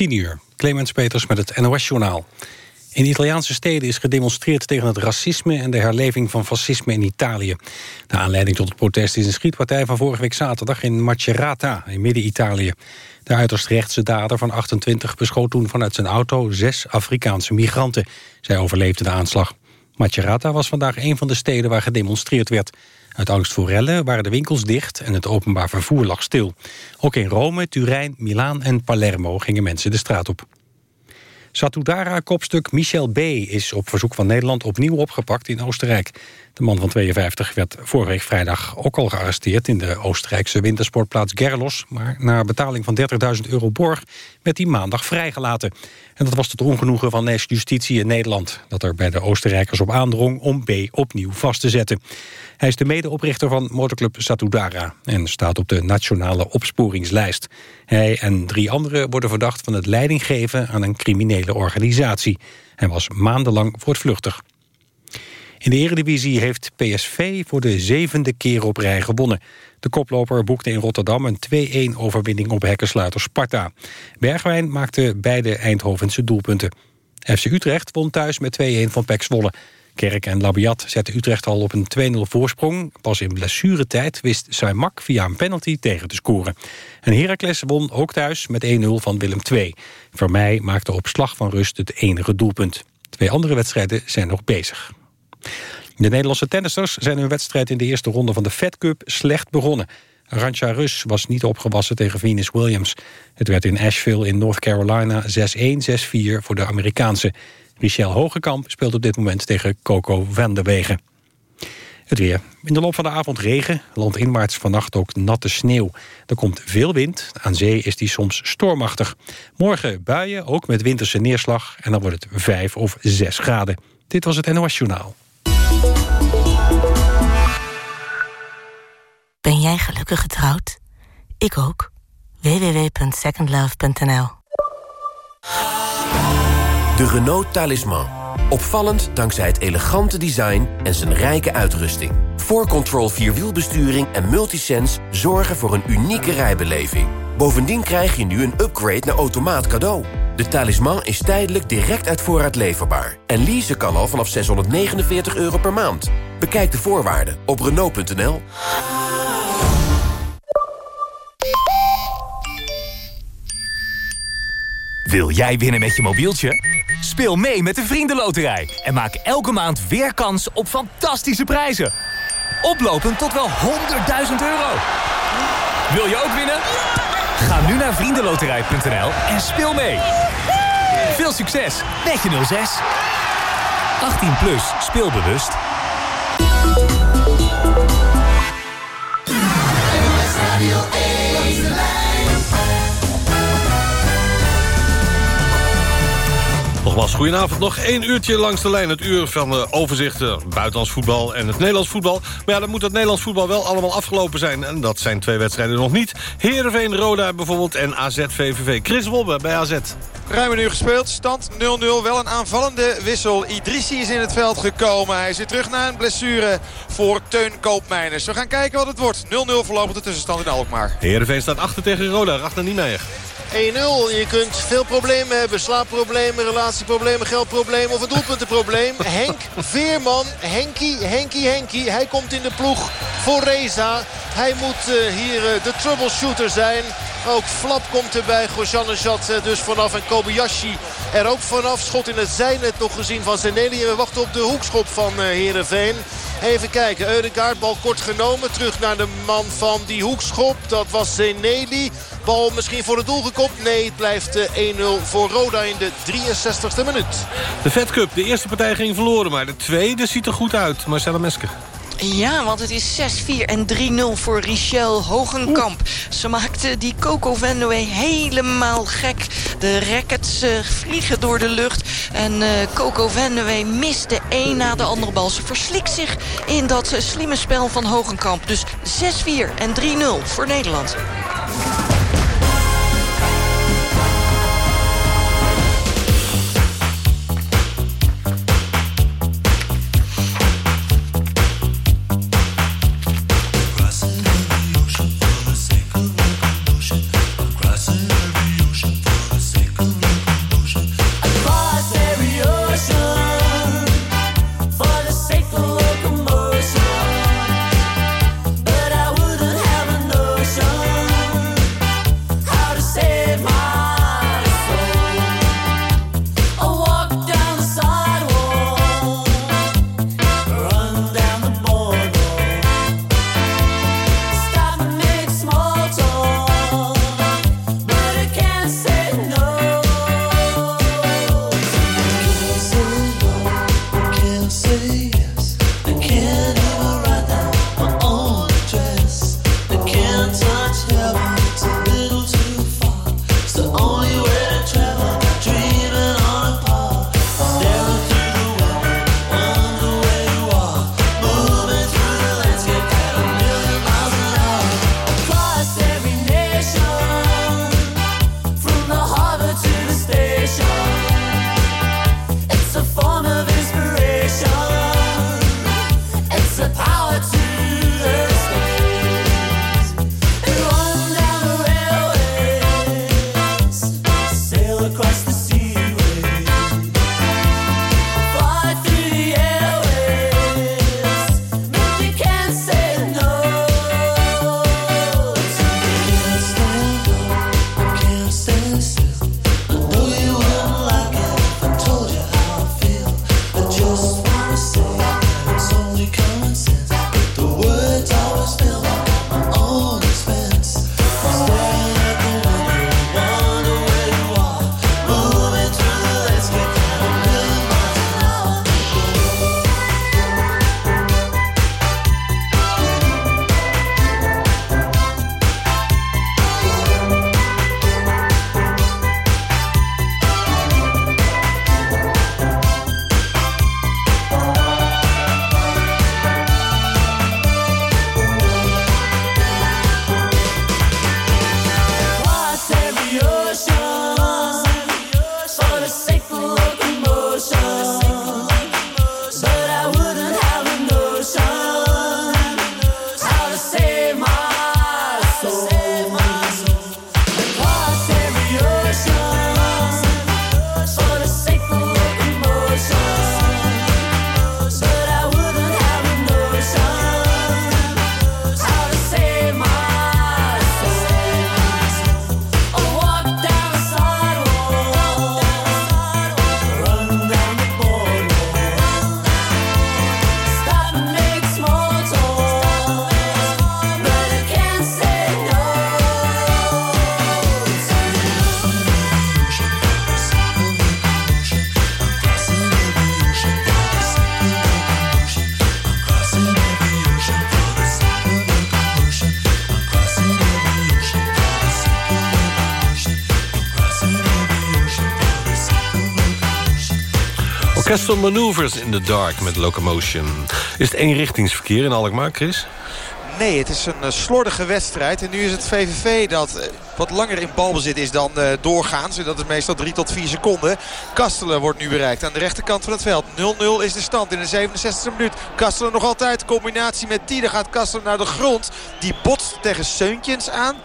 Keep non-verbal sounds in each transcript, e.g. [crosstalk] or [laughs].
10 uur. Clemens Peters met het NOS-journaal. In Italiaanse steden is gedemonstreerd tegen het racisme... en de herleving van fascisme in Italië. De aanleiding tot het protest is een schietpartij van vorige week zaterdag... in Macerata, in midden-Italië. De uiterst rechtse dader van 28 beschoot toen vanuit zijn auto... zes Afrikaanse migranten. Zij overleefden de aanslag. Macerata was vandaag een van de steden waar gedemonstreerd werd. Uit angst voor rellen waren de winkels dicht en het openbaar vervoer lag stil. Ook in Rome, Turijn, Milaan en Palermo gingen mensen de straat op. Satudara-kopstuk Michel B. is op verzoek van Nederland opnieuw opgepakt in Oostenrijk. De man van 52 werd vorige week vrijdag ook al gearresteerd... in de Oostenrijkse wintersportplaats Gerlos. Maar na betaling van 30.000 euro borg werd hij maandag vrijgelaten. En dat was tot ongenoegen van Justitie in Nederland... dat er bij de Oostenrijkers op aandrong om B. opnieuw vast te zetten. Hij is de medeoprichter van motorclub Satudara... en staat op de nationale opsporingslijst. Hij en drie anderen worden verdacht van het leidinggeven aan een criminele organisatie. Hij was maandenlang voortvluchtig. In de eredivisie heeft PSV voor de zevende keer op rij gewonnen. De koploper boekte in Rotterdam een 2-1 overwinning op hekkensluiter Sparta. Bergwijn maakte beide Eindhovense doelpunten. FC Utrecht won thuis met 2-1 van PEC Zwolle. Kerk en Labiat zetten Utrecht al op een 2-0 voorsprong. Pas in blessuretijd wist Saimak via een penalty tegen te scoren. En Heracles won ook thuis met 1-0 van Willem II. Vermeij maakte op slag van rust het enige doelpunt. Twee andere wedstrijden zijn nog bezig. De Nederlandse tennisters zijn hun wedstrijd in de eerste ronde van de Fed Cup slecht begonnen. Arantxa Rus was niet opgewassen tegen Venus Williams. Het werd in Asheville in North Carolina 6-1, 6-4 voor de Amerikaanse. Michel Hogekamp speelt op dit moment tegen Coco van der Wegen. Het weer. In de loop van de avond regen. Landinwaarts vannacht ook natte sneeuw. Er komt veel wind. Aan zee is die soms stormachtig. Morgen buien, ook met winterse neerslag. En dan wordt het 5 of 6 graden. Dit was het NOS Journaal. Ben jij gelukkig getrouwd? Ik ook. www.secondlove.nl De Renault Talisman. Opvallend dankzij het elegante design en zijn rijke uitrusting. 4Control Vierwielbesturing en Multisense zorgen voor een unieke rijbeleving. Bovendien krijg je nu een upgrade naar automaat cadeau. De talisman is tijdelijk direct uit voorraad leverbaar. En leasen kan al vanaf 649 euro per maand. Bekijk de voorwaarden op Renault.nl. Wil jij winnen met je mobieltje? Speel mee met de Vriendenloterij en maak elke maand weer kans op fantastische prijzen. Oplopend tot wel 100.000 euro. Wil je ook winnen? Ga nu naar vriendenloterij.nl en speel mee. Veel succes met je 06. 18 plus, speelbewust. Nogmaals, goedenavond. Nog één uurtje langs de lijn. Het uur van de overzichten, buitenlands voetbal en het Nederlands voetbal. Maar ja, dan moet het Nederlands voetbal wel allemaal afgelopen zijn. En dat zijn twee wedstrijden nog niet. Heerenveen, Roda bijvoorbeeld en AZ-VVV. Chris Wobbe bij AZ. Ruim een uur gespeeld, stand 0-0. Wel een aanvallende wissel. Idrissi is in het veld gekomen. Hij zit terug naar een blessure voor Teun Koopmeiners. We gaan kijken wat het wordt. 0-0 voorlopig de tussenstand in Alkmaar. Heerenveen staat achter tegen Roda. Rachter Niemeyer. 1-0. Je kunt veel problemen hebben. Slaapproblemen, relatieproblemen, geldproblemen of een doelpuntenprobleem. Henk Veerman, Henkie, Henkie, Henkie. Hij komt in de ploeg voor Reza. Hij moet uh, hier uh, de troubleshooter zijn. Ook Flap komt erbij. Gojanejad uh, dus vanaf. En Kobayashi er ook vanaf. Schot in het zijnet nog gezien van Zeneli. En we wachten op de hoekschop van Heerenveen. Even kijken. Eudegaard, bal kort genomen. Terug naar de man van die hoekschop. Dat was Zeneli. Bal misschien voor het doel gekopt. Nee, het blijft 1-0 voor Roda in de 63ste minuut. De Fed Cup, de eerste partij ging verloren. Maar de tweede ziet er goed uit. Marcella Mesker. Ja, want het is 6-4 en 3-0 voor Richel Hogenkamp. Ze maakte die Coco Venway helemaal gek. De rackets uh, vliegen door de lucht. En uh, Coco Venway mist de een na de andere bal. Ze verslikt zich in dat uh, slimme spel van Hogenkamp. Dus 6-4 en 3-0 voor Nederland. Castle Maneuvers in the Dark met Locomotion. Is het eenrichtingsverkeer in Alkmaar, Chris? Nee, het is een uh, slordige wedstrijd. En nu is het VVV dat uh, wat langer in balbezit is dan uh, doorgaans. En dat is meestal 3 tot 4 seconden. Kastelen wordt nu bereikt aan de rechterkant van het veld. 0-0 is de stand in de 67e minuut. Kastelen nog altijd. Combinatie met Tiede gaat Kastelen naar de grond. Die botst tegen Seuntjens aan.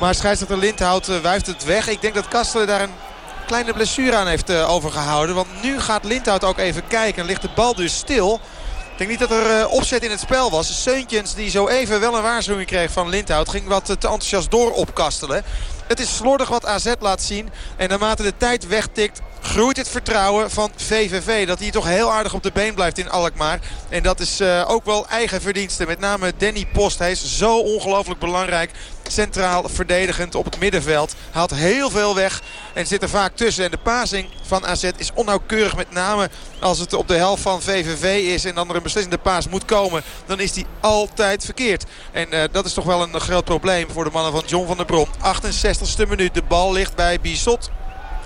Maar scheidsrechter Lindhout wuift het weg. Ik denk dat Kastelen daar een kleine blessure aan heeft overgehouden. Want nu gaat Lindhout ook even kijken. En ligt de bal dus stil. Ik denk niet dat er uh, opzet in het spel was. Seuntjens die zo even wel een waarschuwing kreeg van Lindhout. Ging wat te enthousiast door opkastelen. Het is slordig wat AZ laat zien. En naarmate de tijd wegtikt groeit het vertrouwen van VVV. Dat hij toch heel aardig op de been blijft in Alkmaar. En dat is ook wel eigen verdienste. Met name Danny Post. Hij is zo ongelooflijk belangrijk. Centraal verdedigend op het middenveld. Haalt heel veel weg en zit er vaak tussen. En de passing van AZ is onnauwkeurig. Met name als het op de helft van VVV is. En dan er een beslissende paas moet komen. Dan is die altijd verkeerd. En uh, dat is toch wel een groot probleem voor de mannen van John van der Brom. 68ste minuut. De bal ligt bij Bisot.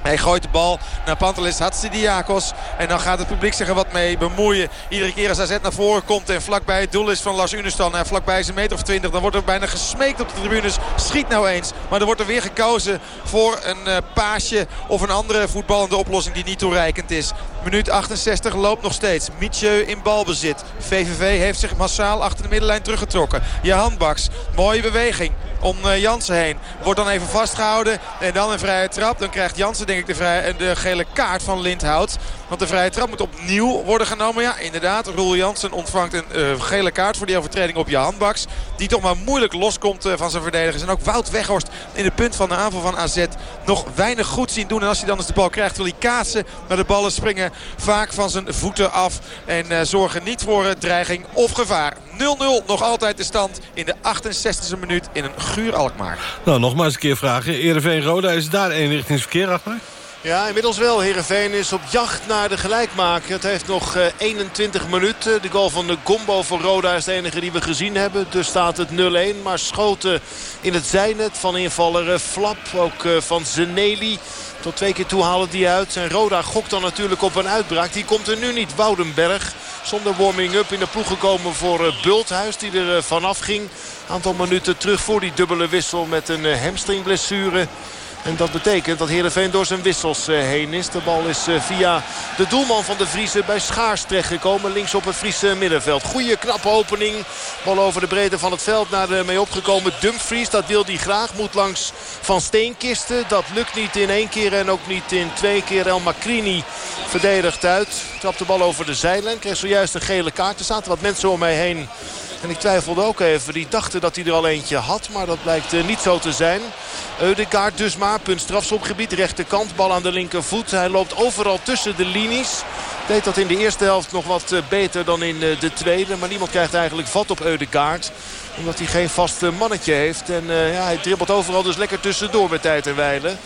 Hij gooit de bal naar Pantelis Hatsidiakos. En dan gaat het publiek zich er wat mee bemoeien. Iedere keer als AZ naar voren komt en vlakbij het doel is van Lars Unestal. En vlakbij zijn meter of 20. Dan wordt er bijna gesmeekt op de tribunes. Schiet nou eens. Maar er wordt er weer gekozen voor een uh, paasje of een andere voetballende oplossing die niet toereikend is. Minuut 68 loopt nog steeds. Mietje in balbezit. VVV heeft zich massaal achter de middenlijn teruggetrokken. Jahan Baks. Mooie beweging om uh, Jansen heen. Wordt dan even vastgehouden. En dan een vrije trap. Dan krijgt Jansen denk ik de, vrije, de gele kaart van Lindhout. Want de vrije trap moet opnieuw worden genomen. Ja, inderdaad. Roel Jansen ontvangt een uh, gele kaart voor die overtreding op Jahan Baks. Die toch maar moeilijk loskomt uh, van zijn verdedigers. En ook Wout Weghorst in de punt van de aanval van AZ nog weinig goed zien doen. En als hij dan eens de bal krijgt wil hij kaatsen. Maar de ballen springen vaak van zijn voeten af. En uh, zorgen niet voor dreiging of gevaar. 0-0 nog altijd de stand in de 68e minuut in een guur Alkmaar. Nou, nog maar eens een keer vragen. Ereveen-Roda, is daar eenrichtingsverkeer achter? Ja, inmiddels wel. Heerenveen is op jacht naar de gelijkmaker. Het heeft nog 21 minuten. De goal van de Gombo voor Roda is de enige die we gezien hebben. Dus staat het 0-1. Maar schoten in het zijnet van invaller Flap. Ook van Zeneli. Tot twee keer toe halen die uit. En Roda gokt dan natuurlijk op een uitbraak. Die komt er nu niet. Woudenberg zonder warming-up in de ploeg gekomen voor Bulthuis. Die er vanaf ging. Aantal minuten terug voor die dubbele wissel met een hamstringblessure. En dat betekent dat Heerenveen door zijn wissels heen is. De bal is via de doelman van de Vriezen bij Schaars terechtgekomen. Links op het Friese middenveld. Goeie knappe opening. Bal over de breedte van het veld naar de mee opgekomen Dumfries. Dat wil hij graag. Moet langs Van Steenkisten. Dat lukt niet in één keer en ook niet in twee keer. El Macrini verdedigt uit. Trapt de bal over de zijlijn. Kreeg zojuist een gele kaart. Er zaten wat mensen om mij heen. En ik twijfelde ook even. Die dachten dat hij er al eentje had. Maar dat blijkt uh, niet zo te zijn. Eudegaard dus maar. Punt strafschopgebied. Rechterkant. Bal aan de linkervoet. Hij loopt overal tussen de linies. Deed dat in de eerste helft nog wat uh, beter dan in uh, de tweede. Maar niemand krijgt eigenlijk vat op Eudegaard omdat hij geen vast mannetje heeft. En ja, hij dribbelt overal dus lekker tussendoor met tijd en wijlen.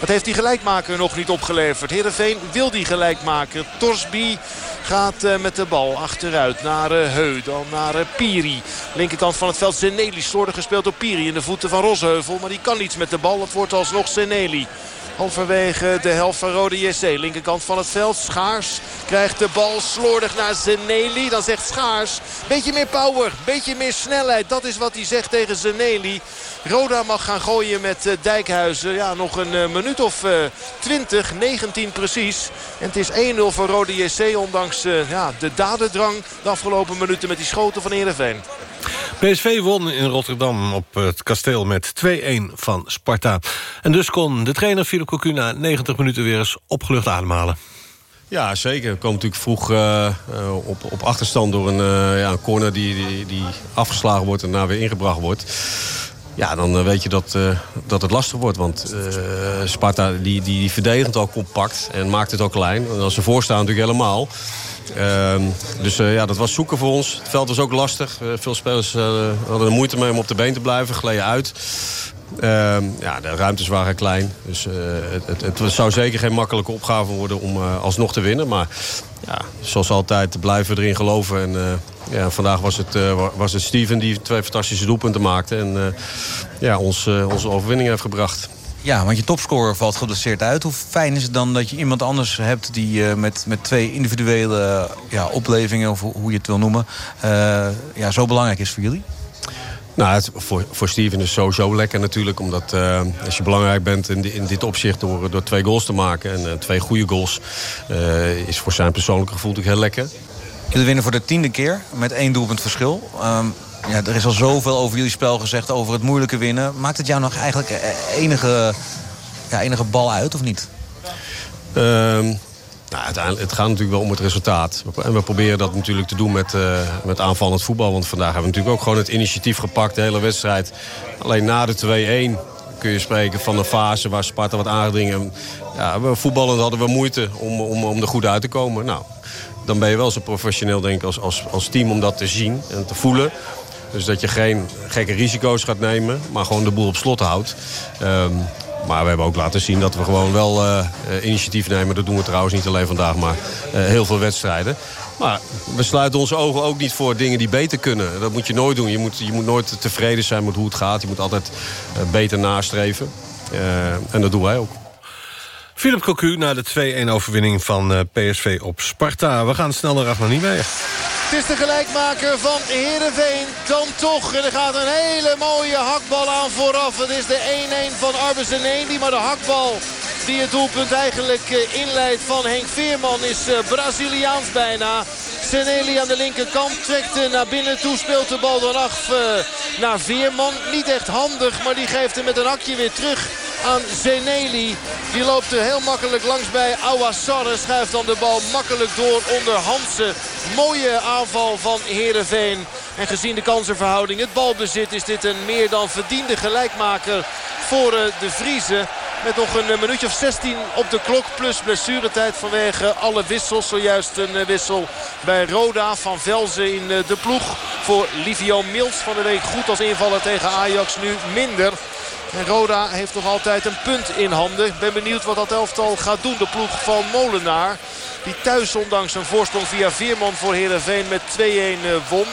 Dat heeft die gelijkmaker nog niet opgeleverd. Heerenveen wil die gelijkmaker. Torsby gaat uh, met de bal achteruit naar uh, Heu. Dan naar Piri. Linkerkant van het veld Zeneli. Slordig gespeeld door Piri in de voeten van Rosheuvel. Maar die kan niets met de bal. Het wordt alsnog Zeneli. Halverwege de helft van Rode JC. Linkerkant van het veld. Schaars krijgt de bal slordig naar Zeneli. Dan zegt Schaars, beetje meer power, beetje meer snelheid. Dat is wat hij zegt tegen Zeneli. Roda mag gaan gooien met uh, Dijkhuizen. Ja, nog een uh, minuut of uh, 20, 19 precies. En het is 1-0 voor Rode JC. Ondanks ja, de dadendrang de afgelopen minuten met die schoten van Heerenveen. PSV won in Rotterdam op het kasteel met 2-1 van Sparta. En dus kon de trainer Philip Cocu na 90 minuten weer eens opgelucht ademhalen. Ja, zeker. We komen natuurlijk vroeg uh, op, op achterstand door een, uh, ja, een corner die, die, die afgeslagen wordt en daarna weer ingebracht wordt. Ja, dan weet je dat, uh, dat het lastig wordt. Want Sparta die, die, die verdedigt al compact en maakt het ook klein. En als ze voorstaan natuurlijk helemaal. Uh, dus ja, dat was zoeken voor ons. Het veld was ook lastig. Veel spelers hadden er moeite mee om op de been te blijven. Gleden uit. Ehm, ja, de ruimtes waren klein. Dus het, het, het, zou zeker geen makkelijke opgave worden om alsnog te winnen. Maar ja, zoals altijd blijven we erin geloven. En ja, vandaag was het, was het Steven die twee fantastische doelpunten maakte. En ja, ons, onze overwinning heeft gebracht. Ja, want je topscorer valt geblesseerd uit. Hoe fijn is het dan dat je iemand anders hebt... die uh, met, met twee individuele ja, oplevingen, of hoe je het wil noemen... Uh, ja, zo belangrijk is voor jullie? Nou, het, voor, voor Steven is het sowieso lekker natuurlijk. Omdat uh, als je belangrijk bent in, in dit opzicht door, door twee goals te maken... en twee goede goals, is voor zijn persoonlijke gevoel natuurlijk heel lekker. Jullie winnen voor de tiende keer met één doelpunt verschil. Um, ja, er is al zoveel over jullie spel gezegd, over het moeilijke winnen. Maakt het jou nog eigenlijk e-, enige, ja, enige bal uit, of niet? Um, nou, uiteindelijk, het gaat natuurlijk wel om het resultaat. En we proberen dat natuurlijk te doen met, uh, met aanvallend voetbal. Want vandaag hebben we natuurlijk ook gewoon het initiatief gepakt, de hele wedstrijd. Alleen na de 2-1 kun je spreken van een fase waar Sparta wat aangedringen. Ja, voetballend hadden we moeite om, om, om er goed uit te komen. Nou, dan ben je wel zo professioneel denk ik als, als, als team om dat te zien en te voelen. Dus dat je geen gekke risico's gaat nemen, maar gewoon de boel op slot houdt. Um, maar we hebben ook laten zien dat we gewoon wel uh, initiatief nemen. Dat doen we trouwens niet alleen vandaag, maar uh, heel veel wedstrijden. Maar we sluiten onze ogen ook niet voor dingen die beter kunnen. Dat moet je nooit doen. Je moet, je moet nooit tevreden zijn met hoe het gaat. Je moet altijd beter nastreven. en dat doen wij ook. Philip Cocu na de 2-1 overwinning van PSV op Sparta. We gaan snel naar Ragnar Niemeyer. Het is de gelijkmaker van Heerenveen. Dan toch. En er gaat een hele mooie hakbal aan vooraf. Het is de 1-1 van Arbus die Maar de hakbal die het doelpunt eigenlijk eh, inleidt van Henk Veerman is eh, Braziliaans bijna. Seneli aan de linkerkant trekt naar binnen toe. Speelt de bal dan af eh, naar Veerman. Niet echt handig, maar die geeft hem met een hakje weer terug aan Zeneli. Die loopt er heel makkelijk langs bij Awassar. Schuift dan de bal makkelijk door onder Hansen. Mooie aanval van Heerenveen. En gezien de kansenverhouding, het balbezit, is dit een meer dan verdiende gelijkmaker voor de Vriezen. Met nog een minuutje of 16 op de klok. Plus blessuretijd vanwege alle wissels. Zojuist een wissel bij Roda van Velzen in de ploeg. Voor Livio Mils van de week goed als invaller tegen Ajax. Nu minder. En Roda heeft nog altijd een punt in handen. Ik ben benieuwd wat dat elftal gaat doen. De ploeg van Molenaar. Die thuis ondanks een voorsprong via Veerman voor Heerenveen met 2-1 won.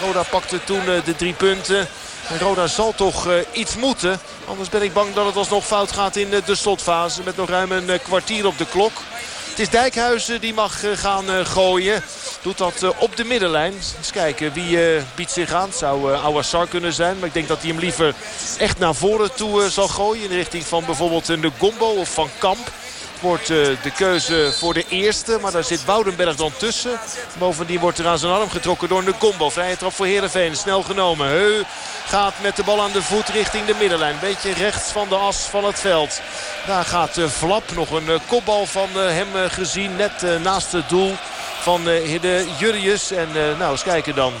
Roda pakte toen de drie punten. En Roda zal toch uh, iets moeten. Anders ben ik bang dat het alsnog fout gaat in de slotfase. Met nog ruim een kwartier op de klok. Het is Dijkhuizen die mag gaan gooien. Doet dat op de middenlijn. Eens kijken wie biedt zich aan. Het zou Awassar kunnen zijn. Maar ik denk dat hij hem liever echt naar voren toe zal gooien. In de richting van bijvoorbeeld de Gombo of van Kamp wordt de keuze voor de eerste. Maar daar zit Woudenberg dan tussen. Bovendien wordt er aan zijn arm getrokken door de combo. Vrije trap voor Heerenveen. Snel genomen. Heu gaat met de bal aan de voet richting de middenlijn. Beetje rechts van de as van het veld. Daar gaat Vlap. Nog een kopbal van hem gezien. Net naast het doel van de Jurrius. En nou, eens kijken dan.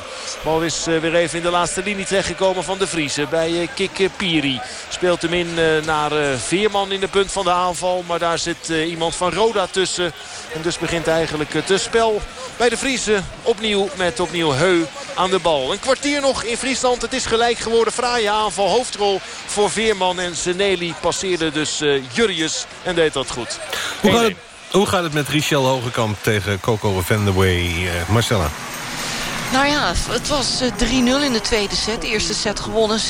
Bal is weer even in de laatste linie terechtgekomen van de Vriezen. Bij Kik Piri. Speelt hem in naar Veerman in de punt van de aanval. Maar daar zit iemand van Roda tussen. En dus begint eigenlijk het spel bij de Vriezen. Opnieuw met opnieuw Heu aan de bal. Een kwartier nog in Friesland. Het is gelijk geworden. Fraaie aanval. Hoofdrol voor Veerman. En Zeneli passeerde dus Jurrius. En deed dat goed. Hoe gaat het? Hoe gaat het met Richel Hogekamp tegen Coco Vandewey, uh, Marcella? Nou ja, het was 3-0 in de tweede set. De eerste set gewonnen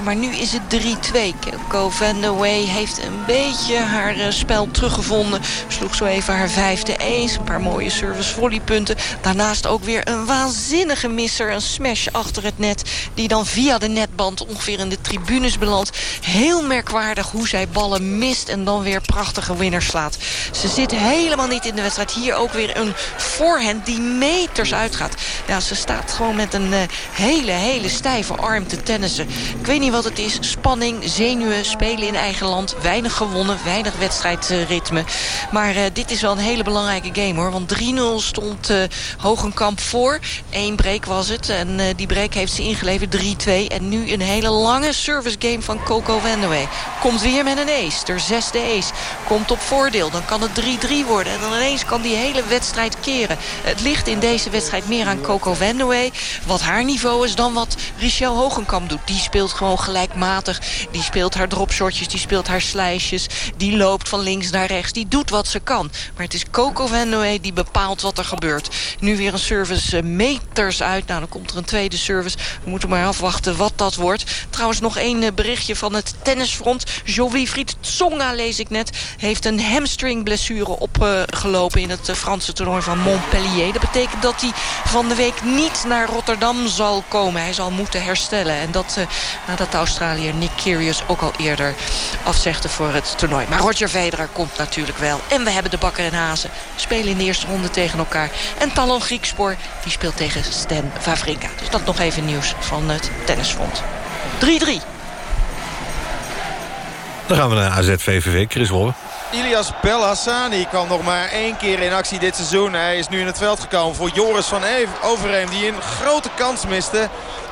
6-4. Maar nu is het 3-2. Coco van Way heeft een beetje haar spel teruggevonden. Sloeg zo even haar vijfde ace. Een paar mooie service volleypunten. Daarnaast ook weer een waanzinnige misser. Een smash achter het net. Die dan via de netband ongeveer in de tribunes belandt. Heel merkwaardig hoe zij ballen mist. En dan weer prachtige winners slaat. Ze zit helemaal niet in de wedstrijd. Hier ook weer een voorhand die meters uitgaat. Ja, ze staat gewoon met een uh, hele, hele stijve arm te tennissen. Ik weet niet wat het is. Spanning, zenuwen, spelen in eigen land. Weinig gewonnen, weinig wedstrijdritme. Maar uh, dit is wel een hele belangrijke game hoor. Want 3-0 stond uh, Hogenkamp voor. Eén break was het. En die break heeft ze ingeleverd 3-2. En nu een hele lange service game van Coco Vandewey. Komt weer met een ace. Der zesde ace. Komt op voordeel. Dan kan het 3-3 worden. En dan ineens kan die hele wedstrijd keren. Het ligt in deze wedstrijd meer aan Coco Vandewey Venway, wat haar niveau is dan wat Richelle Hogenkamp doet. Die speelt gewoon gelijkmatig. Die speelt haar dropshotjes, die speelt haar slijsjes. Die loopt van links naar rechts. Die doet wat ze kan. Maar het is Coco Venway die bepaalt wat er gebeurt. Nu weer een service eh, meters uit. Nou, dan komt er een tweede service. We moeten maar afwachten wat dat wordt. Trouwens, nog één eh, berichtje van het tennisfront. Jovi-Fried Tsonga, lees ik net, heeft een hamstringblessure opgelopen... in het eh, Franse toernooi van Montpellier. Dat betekent dat hij van de week niet naar Rotterdam zal komen. Hij zal moeten herstellen. En dat uh, nadat de Australiër Nick Kyrgios ook al eerder afzegde voor het toernooi. Maar Roger Federer komt natuurlijk wel. En we hebben de Bakker en Hazen. Spelen in de eerste ronde tegen elkaar. En Talon Griekspoor die speelt tegen Stan Wawrinka. Dus dat nog even nieuws van het tennisfront. 3-3. Dan gaan we naar AZ-VVV. Chris Wolven. Ilias Belhassani kwam nog maar één keer in actie dit seizoen. Hij is nu in het veld gekomen voor Joris van Overheem. Die een grote kans miste.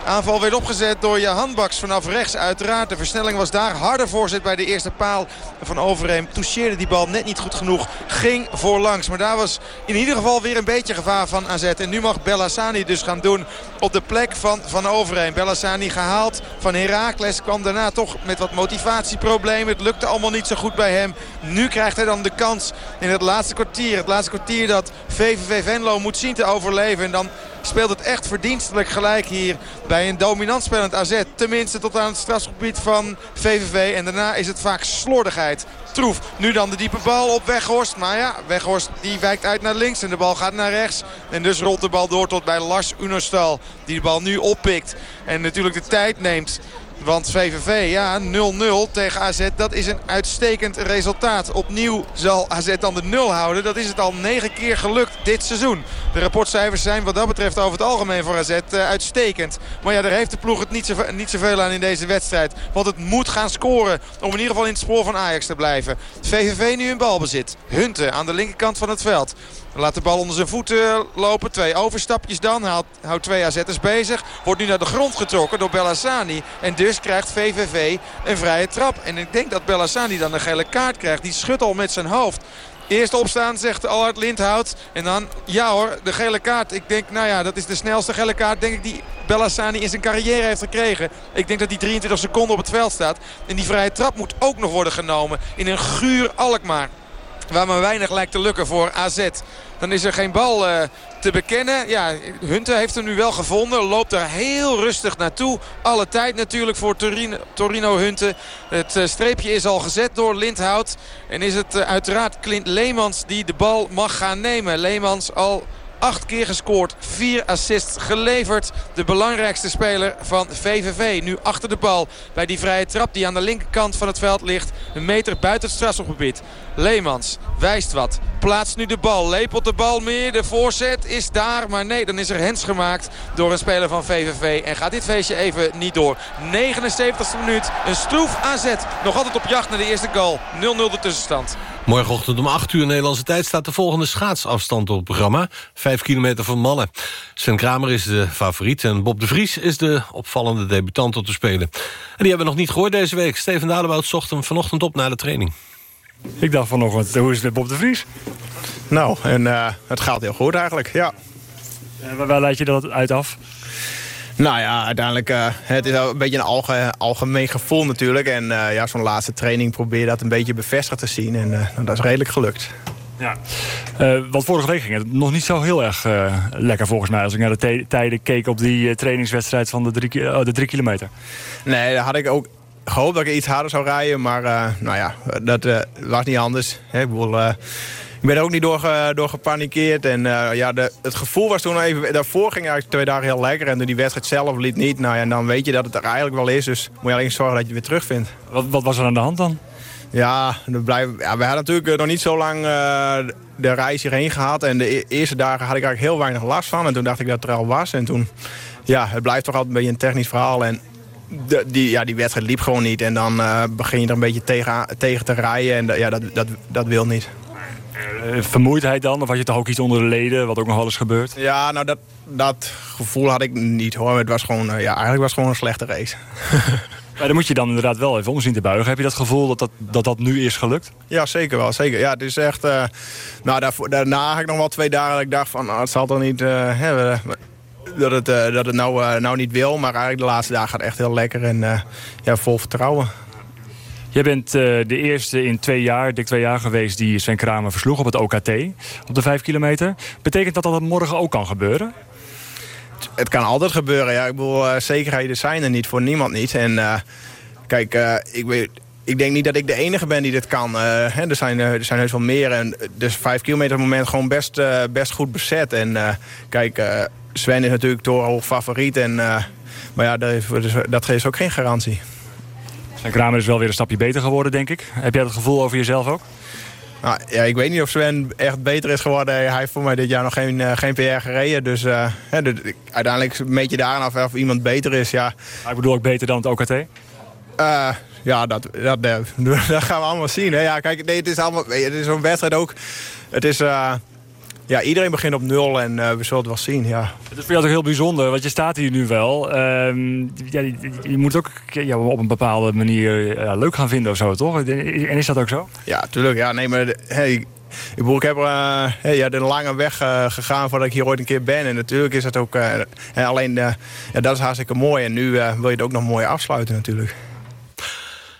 Aanval werd opgezet door Jahan Baks vanaf rechts uiteraard. De versnelling was daar. Harder voorzet bij de eerste paal van Overheem. Toucheerde die bal net niet goed genoeg. Ging voorlangs. Maar daar was in ieder geval weer een beetje gevaar van AZ. En nu mag Bellassani dus gaan doen op de plek van Van Overheem. Bellassani gehaald van Heracles. Kwam daarna toch met wat motivatieproblemen. Het lukte allemaal niet zo goed bij hem. Nu krijgt hij dan de kans in het laatste kwartier. Het laatste kwartier dat VVV Venlo moet zien te overleven. En dan speelt het echt verdienstelijk gelijk hier bij een dominant spelend AZ. Tenminste tot aan het strafgebied van VVV. En daarna is het vaak slordigheid. Troef. Nu dan de diepe bal op Weghorst. Maar ja, Weghorst die wijkt uit naar links en de bal gaat naar rechts. En dus rolt de bal door tot bij Lars Unostal. Die de bal nu oppikt. En natuurlijk de tijd neemt want VVV, ja, 0-0 tegen AZ, dat is een uitstekend resultaat. Opnieuw zal AZ dan de 0 houden. Dat is het al 9 keer gelukt dit seizoen. De rapportcijfers zijn wat dat betreft over het algemeen voor AZ uh, uitstekend. Maar ja, daar heeft de ploeg het niet, zo, niet zoveel aan in deze wedstrijd. Want het moet gaan scoren om in ieder geval in het spoor van Ajax te blijven. VVV nu in balbezit. Hunten aan de linkerkant van het veld. Laat de bal onder zijn voeten lopen. Twee overstapjes dan. Houdt, houdt twee AZ'ers bezig. Wordt nu naar de grond getrokken door Bellassani. En dus krijgt VVV een vrije trap. En ik denk dat Bellassani dan een gele kaart krijgt. Die schudt al met zijn hoofd. Eerst opstaan, zegt Allard Lindhout. En dan, ja hoor, de gele kaart. Ik denk, nou ja, dat is de snelste gele kaart denk ik die Bellassani in zijn carrière heeft gekregen. Ik denk dat hij 23 seconden op het veld staat. En die vrije trap moet ook nog worden genomen in een guur Alkmaar. Waar maar weinig lijkt te lukken voor AZ. Dan is er geen bal uh, te bekennen. Ja, Hunter heeft hem nu wel gevonden. Loopt er heel rustig naartoe. Alle tijd natuurlijk voor Torino, Torino Hunte. Het uh, streepje is al gezet door Lindhout. En is het uh, uiteraard Clint Leemans die de bal mag gaan nemen. Leemans al Acht keer gescoord, vier assists geleverd. De belangrijkste speler van VVV. Nu achter de bal bij die vrije trap die aan de linkerkant van het veld ligt. Een meter buiten het strafschopgebied. Leemans wijst wat. Plaatst nu de bal. Lepelt de bal meer. De voorzet is daar. Maar nee, dan is er hens gemaakt door een speler van VVV. En gaat dit feestje even niet door. 79e minuut. Een stroef AZ. Nog altijd op jacht naar de eerste goal. 0-0 de tussenstand. Morgenochtend om 8 uur Nederlandse tijd staat de volgende schaatsafstand op het programma. 5 kilometer van mannen. Sven Kramer is de favoriet en Bob de Vries is de opvallende debutant op te spelen. En die hebben we nog niet gehoord deze week. Steven Dalebout zocht hem vanochtend op na de training. Ik dacht vanochtend, hoe is het met Bob de Vries? Nou, en, uh, het gaat heel goed eigenlijk, ja. En waar leid je dat uit af? Nou ja, uiteindelijk uh, het is een beetje een alge, algemeen gevoel natuurlijk. En uh, ja, zo'n laatste training probeer je dat een beetje bevestigd te zien. En uh, dat is redelijk gelukt. Ja. want vorige week ging het nog niet zo heel erg lekker volgens mij. Als ik naar de tijden keek op die trainingswedstrijd van de drie, oh, de drie kilometer. Nee, daar had ik ook gehoopt dat ik iets harder zou rijden. Maar nou ja, dat was niet anders. Hè? Ik bedoel ik ben er ook niet door, door gepanikeerd. En uh, ja, de, het gevoel was toen even... Daarvoor ging eigenlijk twee dagen heel lekker. En die wedstrijd zelf liet niet. Nou ja, en dan weet je dat het er eigenlijk wel is. Dus moet je alleen zorgen dat je het weer terugvindt. Wat, wat was er aan de hand dan? Ja, we, blijven, ja, we hadden natuurlijk nog niet zo lang uh, de reis hierheen gehad. En de e-, eerste dagen had ik eigenlijk heel weinig last van. En toen dacht ik dat het er al was. En toen, ja, het blijft toch altijd een beetje een technisch verhaal. En de, die, ja, die wedstrijd liep gewoon niet. En dan uh, begin je er een beetje tegen, tegen te rijden. En ja, dat, dat, dat wil niet. Uh, vermoeidheid dan? Of had je toch ook iets onder de leden, wat ook nog wel eens gebeurt? Ja, nou dat, dat gevoel had ik niet hoor. Het was gewoon, uh, ja, eigenlijk was het gewoon een slechte race. [laughs] maar dan moet je dan inderdaad wel even omzien te buigen. Heb je dat gevoel dat dat, dat, dat nu is gelukt? Ja, zeker wel. Zeker. Ja, het is echt... Uh, nou, daarvoor, daarna had ik nog wel twee dagen dat ik dacht van... Nou, het zal toch niet dat het, dat het nou, nou niet wil. Maar eigenlijk de laatste dagen gaat echt heel lekker. En ja, vol vertrouwen. Jij bent de eerste in twee jaar, dik twee jaar geweest... die Sven Kramer versloeg op het OKT, op de vijf kilometer. Betekent dat dat morgen ook kan gebeuren? Het kan altijd gebeuren. Ja. Ik bedoel, zekerheden zijn er niet, voor niemand niet. En kijk, ik weet ik denk niet dat ik de enige ben die dit kan. Uh, hè, er, zijn, er zijn heus wel meer. En dus vijf kilometer moment gewoon best, best goed bezet. En kijk, Sven is natuurlijk torenhoog favoriet. En, maar ja, is, dat geeft ook geen garantie. Sven Kramer is wel weer een stapje beter geworden, denk ik. Heb jij dat gevoel over jezelf ook? Nou, ja, ik weet niet of Sven echt beter is geworden. Hij heeft voor mij dit jaar nog geen, geen PR gereden. Dus de, uiteindelijk meet je daarna af of iemand beter is. Ja. Maar ik bedoel ook beter dan het OKT? ja, dat, dat, [laughs] dat, gaan we allemaal zien. Hè. Ja, kijk, nee, het is allemaal, het is zo'n wedstrijd ook. Het is, ja, iedereen begint op nul en uh, we zullen het wel zien. Ja. Het is voor jou toch heel bijzonder, want je staat hier nu wel. Uh, ja, je, je, moet ook ja, op een bepaalde manier uh, leuk gaan vinden of zo, toch? En is dat ook zo? Ja, tuurlijk. Ja, nee, maar hey, ik, ik heb uh, hey, ja, de lange weg uh, gegaan voordat ik hier ooit een keer ben. En natuurlijk is het ook... Uh, alleen, ja, dat is hartstikke mooi. En nu wil je het ook nog mooi afsluiten natuurlijk.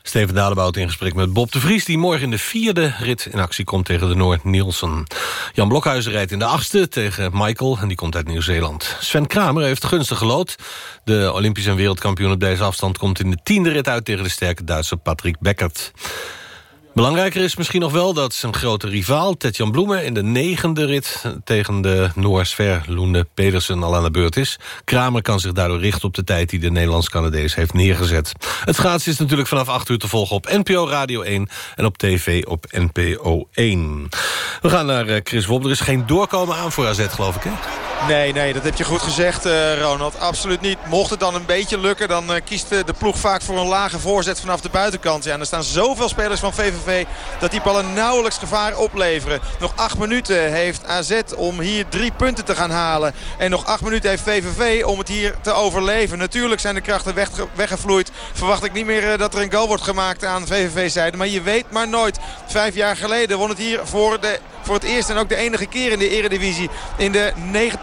Steven Dalebout in gesprek met Bob de Vries... die morgen in de vierde rit in actie komt tegen de Noord Nielsen. Jan Blokhuizen rijdt in de achtste tegen Michael... en die komt uit Nieuw-Zeeland. Sven Kramer heeft gunstig gelood. De Olympisch en wereldkampioen op deze afstand... komt in de tiende rit uit tegen de sterke Duitse Patrick Beckert. Belangrijker is misschien nog wel dat zijn grote rivaal... Tetjan Bloemen in de negende rit tegen de Noor-Sver Loende Pedersen al aan de beurt is. Kramer kan zich daardoor richten op de tijd die de Nederlands-Canadees heeft neergezet. Het schaatsen is natuurlijk vanaf 8 uur te volgen op NPO Radio 1... en op tv op NPO 1. We gaan naar eh, Chris Wob. Er is geen doorkomen aan voor AZ, geloof ik, hè? Nee, nee, dat heb je goed gezegd, uh, Ronald. Absoluut niet. Mocht het dan een beetje lukken, dan uh, kiest de ploeg vaak voor een lage voorzet vanaf de buitenkant. Ja, en er staan zoveel spelers van VVV dat die ballen nauwelijks gevaar opleveren. Nog acht minuten heeft AZ om hier drie punten te gaan halen. En nog acht minuten heeft VVV om het hier te overleven. Natuurlijk zijn de krachten weg, weggevloeid. Verwacht ik niet meer uh, dat er een goal wordt gemaakt aan VVV-zijde. Maar je weet maar nooit. Vijf jaar geleden won het hier voor de voor het eerst en ook de enige keer in de eredivisie. In de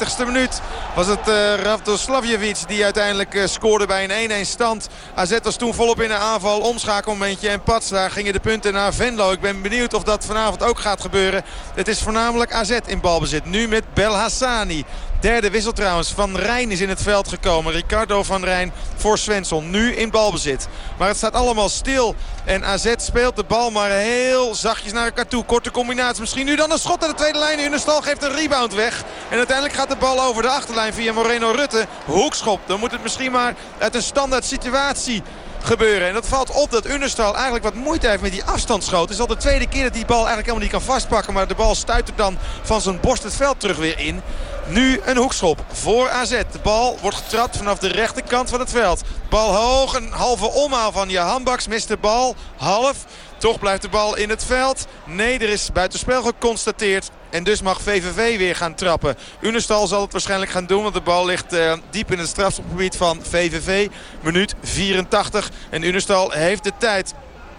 90ste minuut was het uh, die uiteindelijk uh, scoorde bij een 1-1 stand. AZ was toen volop in de aanval. Omschakelmomentje en pats. Daar gingen de punten naar Venlo. Ik ben benieuwd of dat vanavond ook gaat gebeuren. Het is voornamelijk AZ in balbezit. Nu met Belhassani. Derde wissel trouwens. Van Rijn is in het veld gekomen. Ricardo van Rijn voor Svensson. Nu in balbezit. Maar het staat allemaal stil. En AZ speelt de bal maar heel zachtjes naar elkaar toe. Korte combinatie. Misschien nu dan een schot aan de tweede lijn. Unestal geeft een rebound weg. En uiteindelijk gaat de bal over de achterlijn via Moreno Rutte. Hoekschop. Dan moet het misschien maar uit een standaard situatie gebeuren. En dat valt op dat Unestal eigenlijk wat moeite heeft met die afstandsschoot. Het is al de tweede keer dat die bal eigenlijk helemaal niet kan vastpakken. Maar de bal stuit er dan van zijn borst het veld terug weer in. Nu een hoekschop voor AZ. De bal wordt getrapt vanaf de rechterkant van het veld. Bal hoog, een halve omhaal van Jahan Baks. Mist de bal half. Toch blijft de bal in het veld. Nee, er is buitenspel geconstateerd. En dus mag VVV weer gaan trappen. Unestal zal het waarschijnlijk gaan doen. Want de bal ligt uh, diep in het strafschopgebied van VVV. Minuut 84. En Unestal heeft de tijd.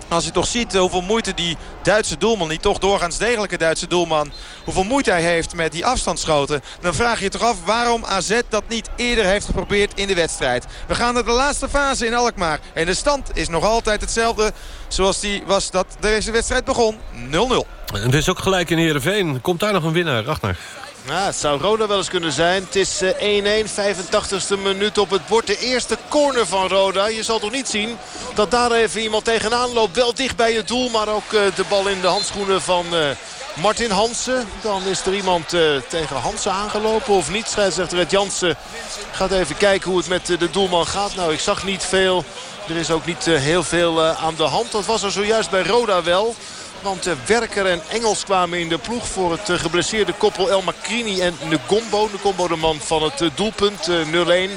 Als je toch ziet hoeveel moeite die Duitse doelman, die toch doorgaans degelijke Duitse doelman, hoeveel moeite hij heeft met die afstandsschoten. Dan vraag je je toch af waarom AZ dat niet eerder heeft geprobeerd in de wedstrijd. We gaan naar de laatste fase in Alkmaar. En de stand is nog altijd hetzelfde zoals die was dat deze wedstrijd begon. 0-0. Het is ook gelijk in Heerenveen. Komt daar nog een winnaar, Ragnar? Ja, het zou Roda wel eens kunnen zijn. Het is 1-1, eh, 85ste minuut op het bord. De eerste corner van Roda. Je zal toch niet zien dat daar even iemand tegenaan loopt. Wel dicht bij het doel, maar ook eh, de bal in de handschoenen van eh, Martin Hansen. Dan is er iemand tegen Hansen aangelopen of niet. Scheidsrechter Red Jansen gaat even kijken hoe het met de doelman gaat. Nou, ik zag niet veel. Er is ook niet heel veel aan de hand. Dat was er zojuist bij Roda wel. Want Werker en Engels kwamen in de ploeg voor het eh, geblesseerde koppel El Macrini en Ngombo. Ngombo de man van het eh, doelpunt 0-1 eh,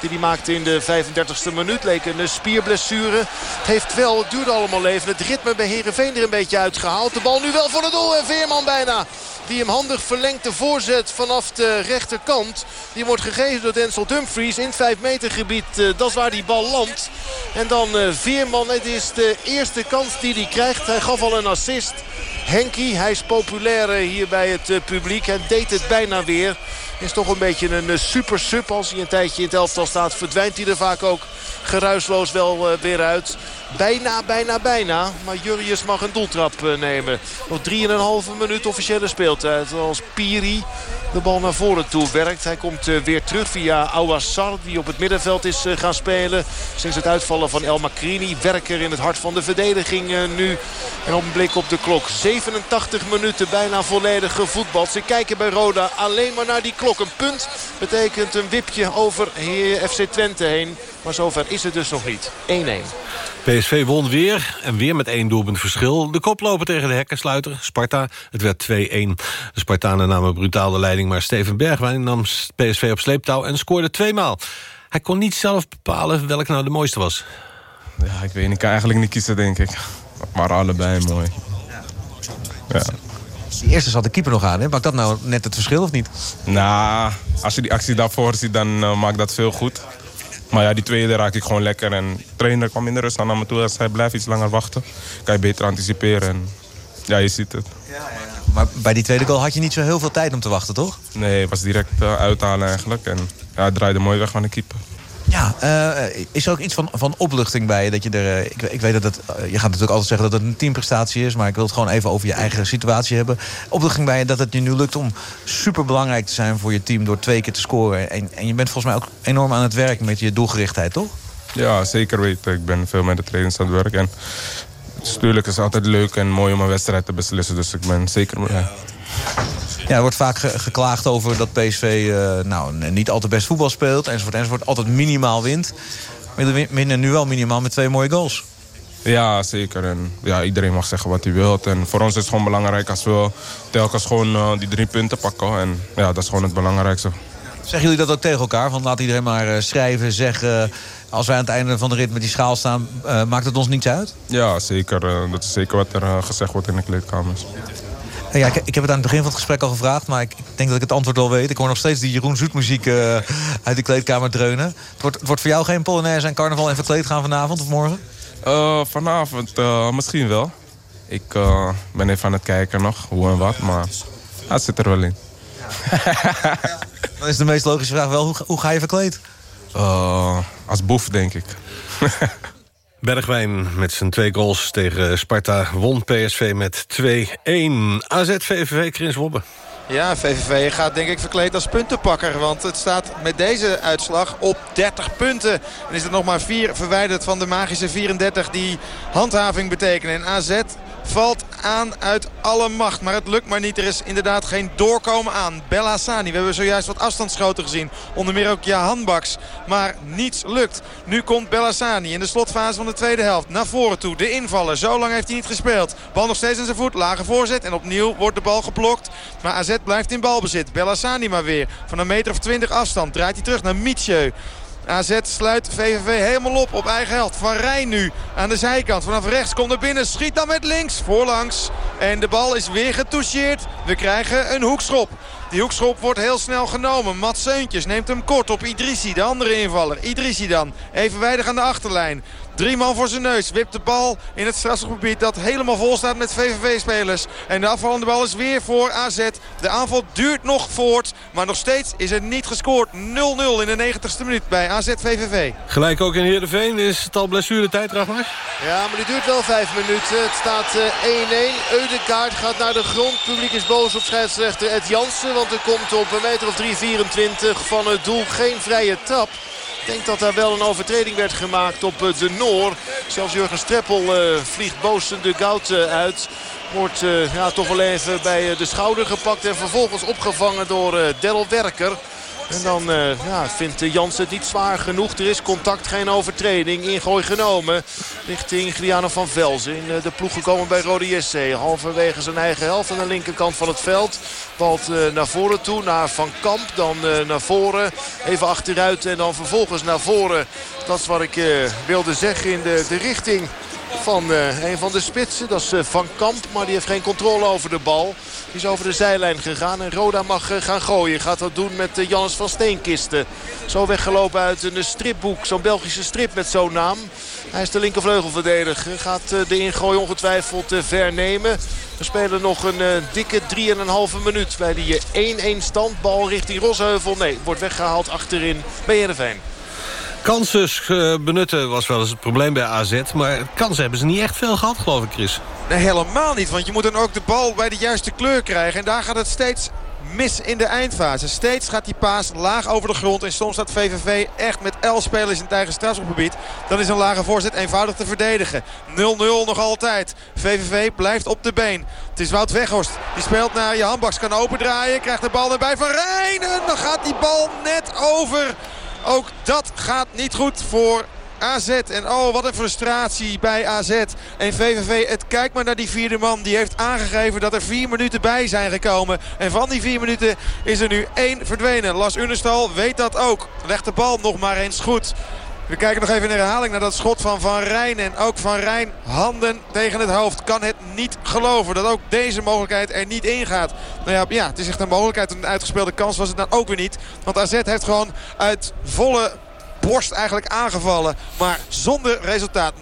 die die maakte in de 35e minuut. Leek een spierblessure. Het heeft wel, het duurde allemaal even. Het ritme bij Herenveen er een beetje uitgehaald. De bal nu wel voor het doel en Veerman bijna Die hem handig verlengt de voorzet vanaf de rechterkant. Die wordt gegeven door Denzel Dumfries in het 5 meter gebied. dat is waar die bal landt. En dan Veerman. Het is de eerste kans die hij krijgt. Hij gaf al een assist. Henky, hij is populair hier bij het publiek. Hij deed het bijna weer. Is toch een beetje een super sub. Als hij een tijdje in het elftal staat verdwijnt hij er vaak ook geruisloos wel weer uit. Bijna, bijna, bijna. Maar Jurrius mag een doeltrap nemen. Nog 3,5 minuut officiële speeltijd. Als Piri de bal naar voren toe werkt. Hij komt weer terug via Awassar die op het middenveld is gaan spelen. Sinds het uitvallen van El Macrini. Werker in het hart van de verdediging nu. En op een blik op de klok. 87 minuten bijna volledig gevoetbald. Ze kijken bij Roda alleen maar naar die klok. Een punt betekent een wipje over FC Twente heen. Maar zover is het dus nog niet. 1-1. PSV won weer en weer met één doelpunt verschil. De koploper tegen de hekkensluiter, Sparta. Het werd 2-1. De Spartanen namen brutaal de leiding... maar Steven Bergwijn nam PSV op sleeptouw en scoorde tweemaal. Hij kon niet zelf bepalen welk nou de mooiste was. Ja, ik weet niet. Ik kan eigenlijk niet kiezen, denk ik. Maar allebei mooi. Ja. Die eerste zat de keeper nog aan, hè? Maakt dat nou net het verschil of niet? Nou, als je die actie daarvoor ziet, dan uh, maakt dat veel goed. Maar ja, die tweede raak ik gewoon lekker. En de trainer kwam in de rust naar me toe. Hij zei, blijf iets langer wachten. Kan je beter anticiperen. En ja, je ziet het. Ja, ja, Maar bij die tweede goal had je niet zo heel veel tijd om te wachten, toch? Nee, het was direct uh, uithalen eigenlijk. En ja, het draaide mooi weg van de keeper. Ja, uh, is er ook iets van, van opluchting bij dat je er... Uh, ik, ik, weet dat het... Uh, je gaat natuurlijk altijd zeggen dat het een teamprestatie is... maar ik wil het gewoon even over je eigen situatie hebben. Opluchting bij je dat het je nu lukt om super belangrijk te zijn voor je team... door twee keer te scoren. En, en je bent volgens mij ook enorm aan het werk met je doelgerichtheid, toch? Ja, zeker weten. Ik ben veel met de trainers aan het werk. En natuurlijk is het altijd leuk en mooi om een wedstrijd te beslissen. Dus ik ben zeker... Ja. Ja, er wordt vaak geklaagd over dat PSV uh, nou, niet al te best voetbal speelt. Enzovoort, enzovoort. Altijd minimaal wint. Winnen nu wel minimaal met twee mooie goals. Ja, zeker. En ja, iedereen mag zeggen wat hij wil. En voor ons is het gewoon belangrijk als we telkens gewoon uh, die drie punten pakken. En ja, dat is gewoon het belangrijkste. Zeggen jullie dat ook tegen elkaar? Van laat iedereen maar uh, schrijven, zeggen... als wij aan het einde van de rit met die schaal staan, maakt het ons niets uit? Ja, zeker. dat is zeker wat er gezegd wordt in de kleedkamers. Ja, ik, ik, heb het aan het begin van het gesprek al gevraagd... maar ik, ik denk dat ik het antwoord wel weet. Ik hoor nog steeds die Jeroen Zoetmuziek uh, uit de kleedkamer dreunen. Het wordt, het wordt voor jou geen Polonaise en carnaval en verkleed gaan vanavond of morgen? Uh, vanavond uh, misschien wel. Ik ben even aan het kijken nog, hoe en wat. Maar het zit er wel in. [laughs] Dan is de meest logische vraag wel, hoe, hoe ga je verkleed? als boef, denk ik. [laughs] Bergwijn met zijn twee goals tegen Sparta won PSV met 2-1. AZ-VVV, Chris Wobbe. Ja, VVV gaat denk ik verkleed als puntenpakker. Want het staat met deze uitslag op 30 punten. En is er nog maar 4 verwijderd van de magische 34 die handhaving betekenen. En AZ valt aan uit alle macht. Maar het lukt maar niet. Er is inderdaad geen doorkomen aan. Bellassani, we hebben zojuist wat afstandsschoten gezien. Onder meer ook Jahan Baks. Maar niets lukt. Nu komt Bellassani in de slotfase van de tweede helft. Naar voren toe. De invallen. Zo lang heeft hij niet gespeeld. Bal nog steeds in zijn voet. Lage voorzet. En opnieuw wordt de bal geblokt. Maar AZ blijft in balbezit. Bellassani maar weer. Van een meter of twintig afstand draait hij terug naar Mietje. AZ sluit VVV helemaal op op eigen helft. Van Rijn nu aan de zijkant. Vanaf rechts komt er binnen. Schiet dan met links. Voorlangs. En de bal is weer getoucheerd. We krijgen een hoekschop. Die hoekschop wordt heel snel genomen. Mats Seuntjes neemt hem kort op Idrissi, de andere invaller. Idrissi dan, evenwijdig aan de achterlijn. Drie man voor zijn neus. Wipt de bal in het strafgebied dat helemaal vol staat met VVV-spelers. En de afvallende bal is weer voor AZ. De aanval duurt nog voort. Maar nog steeds is er niet gescoord. 0-0 in de 90ste minuut bij AZ-VVV. Gelijk ook in Heerenveen. Is het al blessure tijd, Ragnar? Ja, maar die duurt wel vijf minuten. Het staat 1-1. Uh, Eudegaard gaat naar de grond. Het publiek is boos op scheidsrechter Ed Jansen. Want er komt op een meter of 3,24 van het doel geen vrije trap. Ik denk dat daar wel een overtreding werd gemaakt op eh, de Noor. Zelfs Jurgen Streppel uh, vliegt boos de goud uh, uit. Wordt ja, toch wel even bij de schouder gepakt. En vervolgens opgevangen door Daryl Werker. En dan uh, ja, vindt Jansen het niet zwaar genoeg. Er is contact, geen overtreding. Ingooi genomen richting Griano van Velzen. In uh, de ploeg gekomen bij Rode JC. Halverwege zijn eigen helft aan de linkerkant van het veld. Balt uh, naar voren toe, naar Van Kamp. Dan naar voren, even achteruit en dan vervolgens naar voren. Dat is wat ik wilde zeggen in de, de richting van uh, een van de spitsen. Dat is uh, Van Kamp, maar die heeft geen controle over de bal. Die is over de zijlijn gegaan en Roda mag uh, gaan gooien. Gaat dat doen met Jannes van Steenkisten. Zo weggelopen uit een stripboek, zo'n Belgische strip met zo'n naam. Hij is de linkervleugelverdediger. Gaat de ingooi ongetwijfeld ver nemen. We spelen nog een dikke 3,5 minuut bij die 1-1 stand. Bal richting Rosheuvel. Nee, wordt weggehaald achterin bij Heerenveen. Kansen benutten was wel eens het probleem bij AZ. Maar kansen hebben ze niet echt veel gehad, geloof ik, Chris. Nee, helemaal niet. Want je moet dan ook de bal bij de juiste kleur krijgen. En daar gaat het steeds mis in de eindfase. Steeds gaat die paas laag over de grond. En soms staat VVV echt met 11 spelers in het eigen strafschopgebied. Dan is een lage voorzet eenvoudig te verdedigen. 0-0 nog altijd. VVV blijft op de been. Het is Wout Weghorst. Die speelt naar je handbaks. Kan opendraaien. Krijgt de bal erbij van Rijn. En dan gaat die bal net over ook dat gaat niet goed voor AZ. En oh, wat een frustratie bij AZ. En VVV, het kijkt maar naar die vierde man. Die heeft aangegeven dat er vier minuten bij zijn gekomen. En van die vier minuten is er nu één verdwenen. Las Unnestal weet dat ook. Legt de bal nog maar eens goed. We kijken nog even in herhaling naar dat schot van Van Rijn. En ook Van Rijn handen tegen het hoofd. Kan het niet geloven dat ook deze mogelijkheid er niet ingaat. Nou ja, ja het is echt een mogelijkheid. Een uitgespeelde kans was het dan ook weer niet. Want AZ heeft gewoon uit volle borst eigenlijk aangevallen. Maar zonder resultaat. 0-0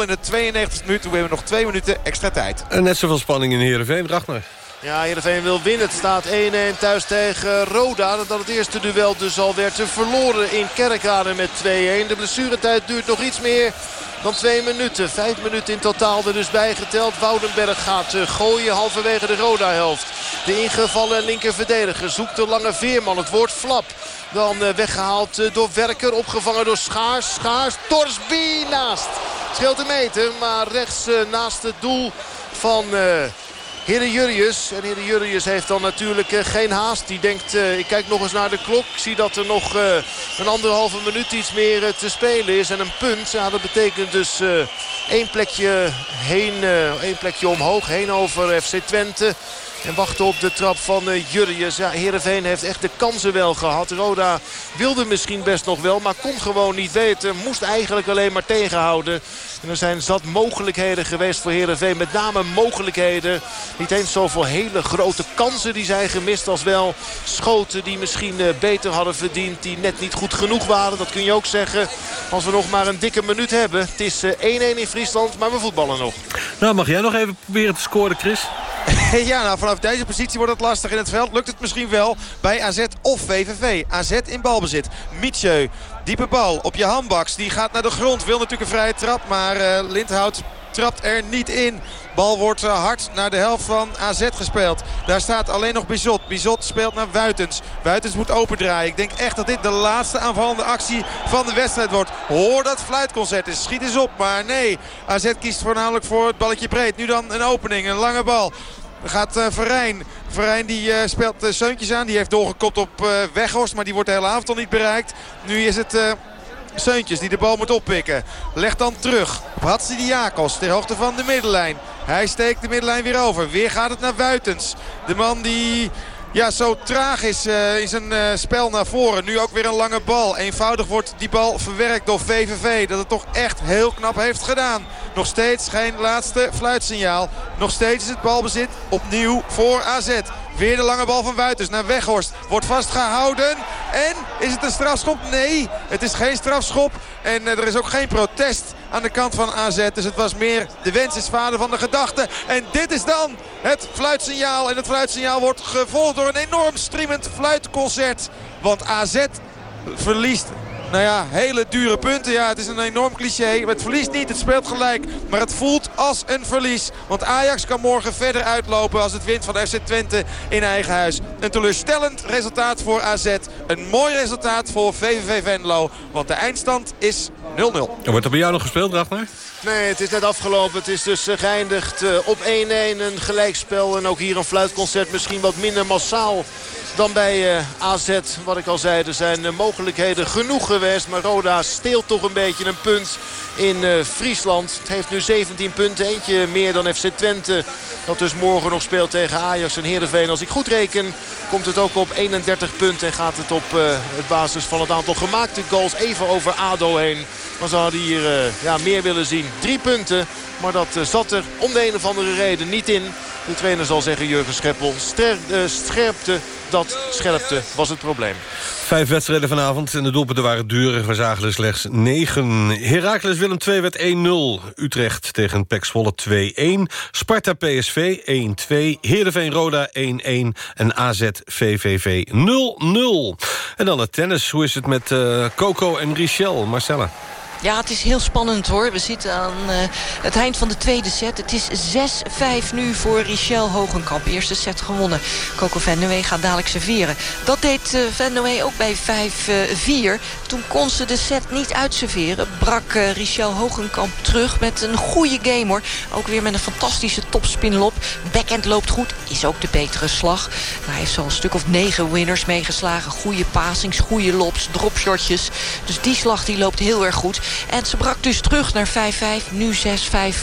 in de 92 minuut. We hebben nog twee minuten extra tijd. En net zoveel spanning in Heerenveen. Ragnar. Ja, Heerenveen wil winnen. Het staat 1-1 thuis tegen Roda. Dat het eerste duel dus al werd verloren in Kerkrade met 2-1. De blessuretijd duurt nog iets meer dan twee minuten. Vijf minuten in totaal er dus bijgeteld. Woudenberg gaat eh, gooien halverwege de Roda-helft. De ingevallen linker verdediger zoekt de lange veerman. Het woord flap. Dan eh, weggehaald eh, door Werker. Opgevangen door Schaars. Schaars. Torsby naast. Scheelt een meter. Maar rechts naast het doel van... Heren Jurrius. En Heren Jurrius heeft dan natuurlijk uh, geen haast. Die denkt, uh, ik kijk nog eens naar de klok. Ik zie dat er nog uh, een anderhalve minuut iets meer te spelen is. En een punt. Ja, dat betekent dus één plekje heen, één plekje omhoog. Heen over FC Twente. En wachten op de trap van Jurrius. Ja, Heerenveen heeft echt de kansen wel gehad. Roda wilde misschien best nog wel, maar kon gewoon niet weten. Moest eigenlijk alleen maar tegenhouden. En er zijn zat mogelijkheden geweest voor Heerenveen. Met name mogelijkheden. Niet eens zoveel hele grote kansen die zijn gemist. Als wel schoten die misschien uh, beter hadden verdiend. Die net niet goed genoeg waren. Dat kun je ook zeggen. Als we nog maar een dikke minuut hebben. Het is 1-1 uh, in Friesland, maar we voetballen nog. Nou, mag jij nog even proberen te scoren, Chris? [laughs] ja, nou, vanaf deze positie wordt het lastig in het veld. Lukt het misschien wel bij AZ of VVV. AZ in balbezit. Mietje, diepe bal op je handbaks. Die gaat naar de grond. Wil natuurlijk een vrije trap, maar uh, Lindhout trapt er niet in. Bal wordt uh, hard naar de helft van AZ gespeeld. Daar staat alleen nog Bizot. Bizot speelt naar Wuitens. Wuitens moet opendraaien. Ik denk echt dat dit de laatste aanvallende actie van de wedstrijd wordt. Hoor dat fluitconcert is. Schiet eens op. Maar nee, AZ kiest voornamelijk voor het balletje breed. Nu dan een opening, een lange bal. Dan gaat uh, Verijn. Verijn die uh, speelt uh, Seuntjes aan. Die heeft doorgekopt op Weghorst. Maar die wordt de hele avond al niet bereikt. Nu is het... Seuntjes die de bal moet oppikken. Legt dan terug Hatsidiakos ter hoogte van de middenlijn. Hij steekt de middenlijn weer over. Weer gaat het naar Wuitens. De man die ja, zo traag is uh, in zijn uh, spel naar voren. Nu ook weer een lange bal. Eenvoudig wordt die bal verwerkt door VVV. Dat het toch echt heel knap heeft gedaan. Nog steeds geen laatste fluitsignaal. Nog steeds is het balbezit opnieuw voor AZ. Weer de lange bal van Wuiters naar Weghorst. Wordt vastgehouden. En is het een strafschop? Nee, het is geen strafschop. En uh, er is ook geen protest aan de kant van AZ. Dus het was meer de wens is vader van de gedachte. En dit is dan het fluitsignaal. En het fluitsignaal wordt gevolgd door een enorm streamend fluitconcert. Want AZ verliest nou ja, hele dure punten. Ja, het is een enorm cliché. Het verliest niet, het speelt gelijk. Maar het voelt als een verlies. Want Ajax kan morgen verder uitlopen als het wint van FC Twente in eigen huis. Een teleurstellend resultaat voor AZ. Een mooi resultaat voor VVV Venlo. Want de eindstand is 0-0. Wordt er bij jou nog gespeeld, Ragnar? Nee, het is net afgelopen. Het is dus geëindigd op 1-1. Een gelijkspel en ook hier een fluitconcert. Misschien wat minder massaal dan bij AZ. Wat ik al zei, er zijn mogelijkheden genoeg geweest. Maar Roda steelt toch een beetje een punt in uh, Friesland. Het heeft nu 17 punten. Eentje meer dan FC Twente. Dat dus morgen nog speelt tegen Ajax en Heerenveen. Als ik goed reken komt het ook op 31 punten. En gaat het op het basis van het aantal gemaakte goals even over ADO heen. Maar ze hadden hier ja, meer willen zien. Drie punten. Maar dat zat er om de een of andere reden niet in. De trainer zal zeggen, Jurgen Scheppel, ster, uh, scherpte, dat scherpte was het probleem. Vijf wedstrijden vanavond en de doelpunten waren duur. We zagen er slechts negen. Heracles Willem 2 werd 1-0. Utrecht tegen Pek Zwolle 2-1. Sparta PSV 1-2. Heerenveen Roda 1-1. En AZ VVV 0-0. En dan het tennis. Hoe is het met uh, Coco en Richel? Marcella. Ja, het is heel spannend hoor. We zitten aan uh, het eind van de tweede set. Het is 6-5 nu voor Richel Hogenkamp. Eerste set gewonnen. Coco Vennoé gaat dadelijk serveren. Dat deed uh, Vennoé ook bij 5-4. Uh, Toen kon ze de set niet uitserveren. Brak uh, Richel Hogenkamp terug met een goede game hoor. Ook weer met een fantastische topspinlop. Backhand loopt goed. Is ook de betere slag. Nou, hij heeft zo'n stuk of negen winners meegeslagen. Goede passings, goede lops, dropshotjes. Dus die slag die loopt heel erg goed. En ze brak dus terug naar 5-5, nu 6-5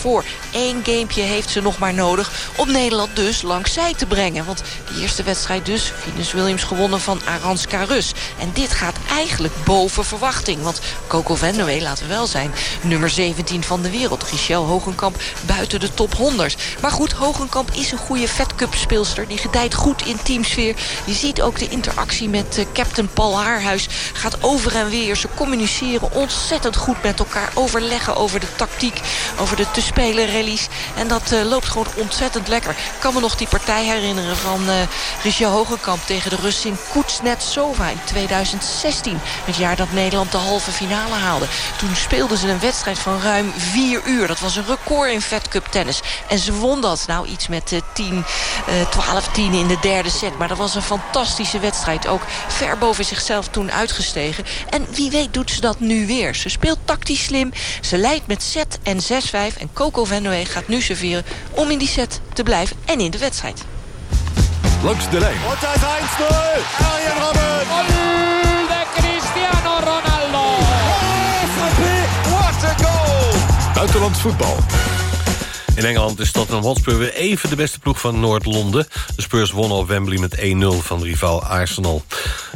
voor. Eén gamepje heeft ze nog maar nodig om Nederland dus langs zij te brengen. Want de eerste wedstrijd dus, Venus Williams gewonnen van Aranska Rus. En dit gaat eigenlijk boven verwachting. Want Coco Vendoe, laten we wel zijn, nummer 17 van de wereld. Richel Hogenkamp buiten de top 100. Maar goed, Hogenkamp is een goede Fed Cup speelster. Die gedijt goed in teamsfeer. Je ziet ook de interactie met uh, captain Paul Haarhuis. Gaat over en weer. Ze communiceren ontzettend goed met elkaar overleggen over de tactiek, over de te spelen rallies. En dat uh, loopt gewoon ontzettend lekker. Ik kan me nog die partij herinneren van uh, Richel Hogenkamp tegen de Russin Kuznetsova in 2016. Het jaar dat Nederland de halve finale haalde. Toen speelden ze een wedstrijd van ruim vier uur. Dat was een record in Fed Cup tennis. En ze won dat. Nou, iets met uh, 10, 12, 10 in de derde set. Maar dat was een fantastische wedstrijd. Ook ver boven zichzelf toen uitgestegen. En wie weet doet ze dat nu weer. Ze speelt tactisch slim. Ze leidt met set en 6-5. En Coco Vennoe gaat nu serveren om in die set te blijven en in de wedstrijd. Langs de lijn. Und ist 1-0. Arjen Robben. De Cristiano Ronaldo. Oh, what a goal. Buitenlands voetbal. In Engeland is Tottenham Hotspur weer even de beste ploeg van Noord-Londen. De Spurs wonnen op Wembley met 1-0 van rivaal Arsenal.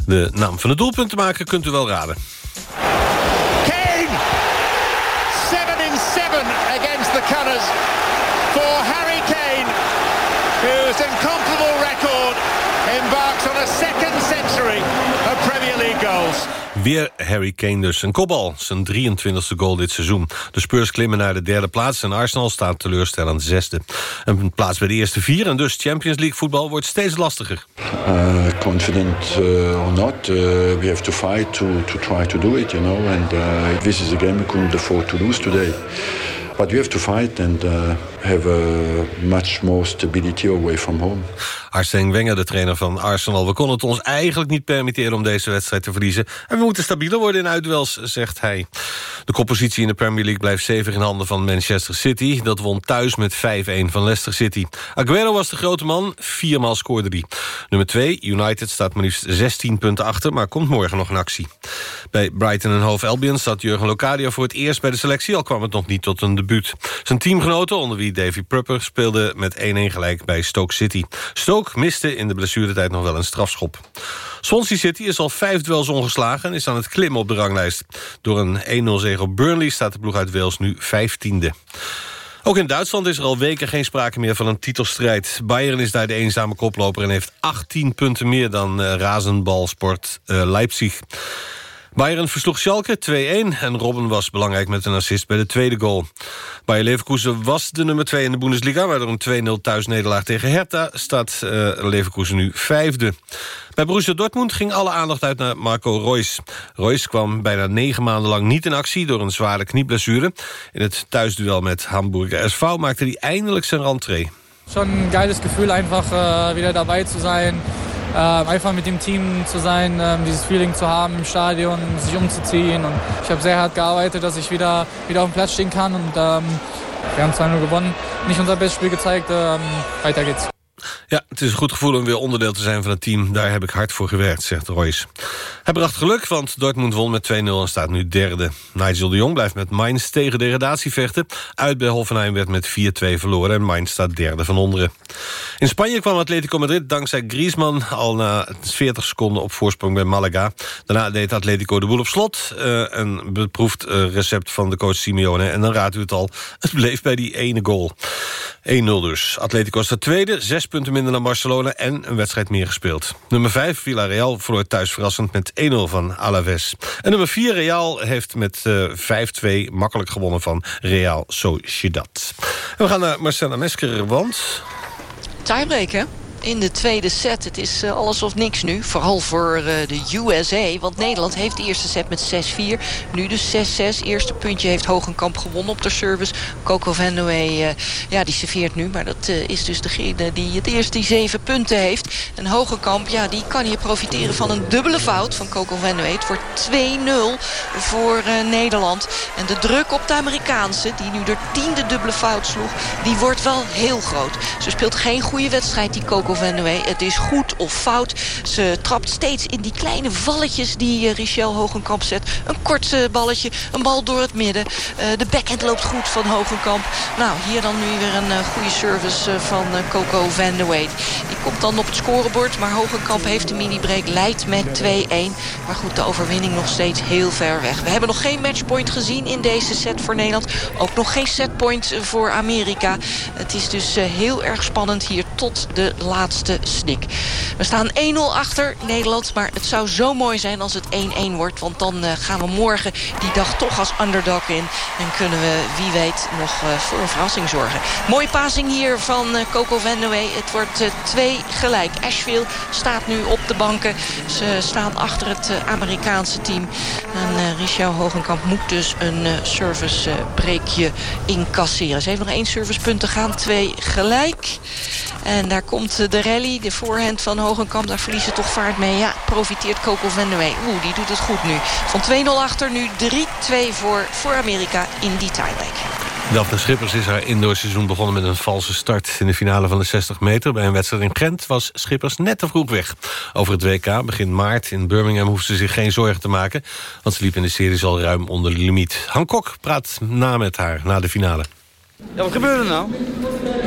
De naam van het doelpunt te maken kunt u wel raden. colours for Harry Kane, whose incomparable record second century of Premier League goals. Weer Harry Kane dus. Een kopbal, zijn 23e goal dit seizoen. De Spurs klimmen naar de derde plaats en Arsenal staat teleurstellend zesde. Een plaats bij de eerste vier en dus Champions League voetbal wordt steeds lastiger. Uh, confident uh, or not, uh, we have to fight to, to try to do it, you know. And uh, this is a game we couldn't afford to lose today. But we have to fight and uh, have a much more stability away from home. Arsene Wenger, de trainer van Arsenal. We konden het ons eigenlijk niet permitteren om deze wedstrijd te verliezen. En we moeten stabieler worden in uitduels, zegt hij. De koppositie in de Premier League blijft stevig in handen van Manchester City. Dat won thuis met 5-1 van Leicester City. Aguero was de grote man, viermaal scoorde hij. Nummer 2, United, staat maar liefst 16 punten achter... maar komt morgen nog in actie. Bij Brighton en Hove Albion staat Jurgen Locadia voor het eerst bij de selectie... al kwam het nog niet tot een debuut. Zijn teamgenoten, onder wie Davy Prupper... speelde met 1-1 gelijk bij Stoke City. Stoke miste in de blessuretijd nog wel een strafschop. Swansea City is al vijf duels ongeslagen... en is aan het klimmen op de ranglijst. Door een 1-0 zege op Burnley staat de ploeg uit Wales nu vijftiende. Ook in Duitsland is er al weken geen sprake meer van een titelstrijd. Bayern is daar de eenzame koploper en heeft 18 punten meer dan uh, Razenbalsport uh, Leipzig. Bayern versloeg Schalke 2-1 en Robben was belangrijk met een assist bij de tweede goal. Bayer Leverkusen was de nummer 2 in de Bundesliga... maar door een 2-0 thuisnederlaag tegen Hertha staat uh, Leverkusen nu vijfde. Bij Borussia Dortmund ging alle aandacht uit naar Marco Reus. Reus kwam bijna negen maanden lang niet in actie door een zware knieblessure. In het thuisduel met Hamburger SV maakte hij eindelijk zijn rentree. Ein geiles Gefühl, einfach äh, wieder dabei zu sein. Äh, einfach mit dem Team zu sein, äh, dieses Feeling zu haben im Stadion, sich umzuziehen. Und ich habe sehr hart gearbeitet, dass ich wieder, wieder auf dem Platz stehen kann. Und ähm, wir haben 2-0 gewonnen. Nicht unser bestes Spiel gezeigt. Ähm, weiter geht's. Ja, het is een goed gevoel om weer onderdeel te zijn van het team. Daar heb ik hard voor gewerkt, zegt Royce. Hij bracht geluk, want Dortmund won met 2-0 en staat nu derde. Nigel de Jong blijft met Mainz tegen degradatie vechten. Uit bij Hoffenheim werd met 4-2 verloren en Mainz staat derde van onderen. In Spanje kwam Atletico Madrid dankzij Griezmann... al na 40 seconden op voorsprong bij Malaga. Daarna deed Atletico de boel op slot. Een beproefd uh, recept van de coach Simeone. En dan raadt u het al, [laughs] het bleef bij die ene goal. 1-0 dus. Atletico de tweede, zes punten minder dan Barcelona... en een wedstrijd meer gespeeld. Nummer 5, Villarreal, verloor thuis verrassend met 1-0 van Alaves. En nummer 4, Real, heeft met uh, 5-2 makkelijk gewonnen van Real Sociedad. We gaan naar Marcella Mesker, want... Tiebreak, hè? In de tweede set. Het is uh, alles of niks nu. Vooral voor uh, de USA. Want Nederland heeft de eerste set met 6-4. Nu dus 6-6. Eerste puntje heeft Hogenkamp gewonnen op de service. Coco Vandewey, uh, ja, die serveert nu. Maar dat is dus degene die het eerst die zeven punten heeft. En Hogenkamp, ja, die kan hier profiteren van een dubbele fout van Coco Vandewey. Het wordt 2-0 voor Nederland. En de druk op de Amerikaanse, die nu de tiende dubbele fout sloeg... die wordt wel heel groot. Ze speelt geen goede wedstrijd, die Coco Vandewey. Het is goed of fout. Ze trapt steeds in die kleine valletjes die uh, Richel Hogenkamp zet. Een kort uh, balletje, een bal door het midden. Uh, de backhand loopt goed van Hogenkamp. Nou, hier dan nu weer een goede service van Coco Vandewey. Die komt dan op het scorebord, maar Hogenkamp heeft de mini-break. Leidt met 2-1. Maar goed, de overwinning nog steeds heel ver weg. We hebben nog geen matchpoint gezien in deze set voor Nederland. Ook nog geen setpoint voor Amerika. Het is dus heel erg spannend hier tot de laatste laatste snik. We staan 1-0 achter Nederland. Maar het zou zo mooi zijn als het 1-1 wordt. Want dan uh, gaan we morgen die dag toch als underdog in. En kunnen we, wie weet, nog uh, voor een verrassing zorgen. Mooie passing hier van uh, Coco Vandewey. Het wordt 2 gelijk. Asheville staat nu op de banken. Ze staan achter het Amerikaanse team. En Richel Hogenkamp moet dus een servicebreekje incasseren. Ze heeft nog één servicepunt te gaan. Twee gelijk. En daar komt de rally, de voorhand van Hogenkamp. Daar verliezen toch vaart mee. Ja, profiteert Coco Vandewey. Oeh, die doet het goed nu. Van 2-0 achter, nu 3-2 voor, voor Amerika in die tiebreak. Daphne Schippers is haar indoorseizoen begonnen met een valse start. In de finale van de 60 meter bij een wedstrijd in Gent... was Schippers net te vroeg weg. Over het WK begin maart in Birmingham hoeft ze zich geen zorgen te maken... want ze liep in de series al ruim onder de limiet. Kok praat na met haar na de finale. Ja, wat gebeurde er nou?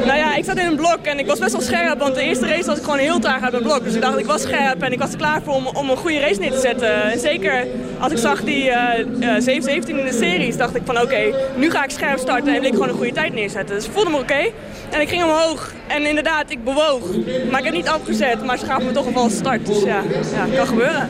Nou ja, ik zat in een blok en ik was best wel scherp, want de eerste race was ik gewoon heel traag uit mijn blok. Dus ik dacht, ik was scherp en ik was er klaar voor om, om een goede race neer te zetten. En zeker als ik zag die uh, uh, 7-17 in de series, dacht ik van oké, nu ga ik scherp starten en wil ik gewoon een goede tijd neerzetten. Dus ik voelde me oké. En ik ging omhoog en inderdaad, ik bewoog. Maar ik heb niet afgezet, maar ze gaven me toch een valse start. Dus ja, ja kan gebeuren.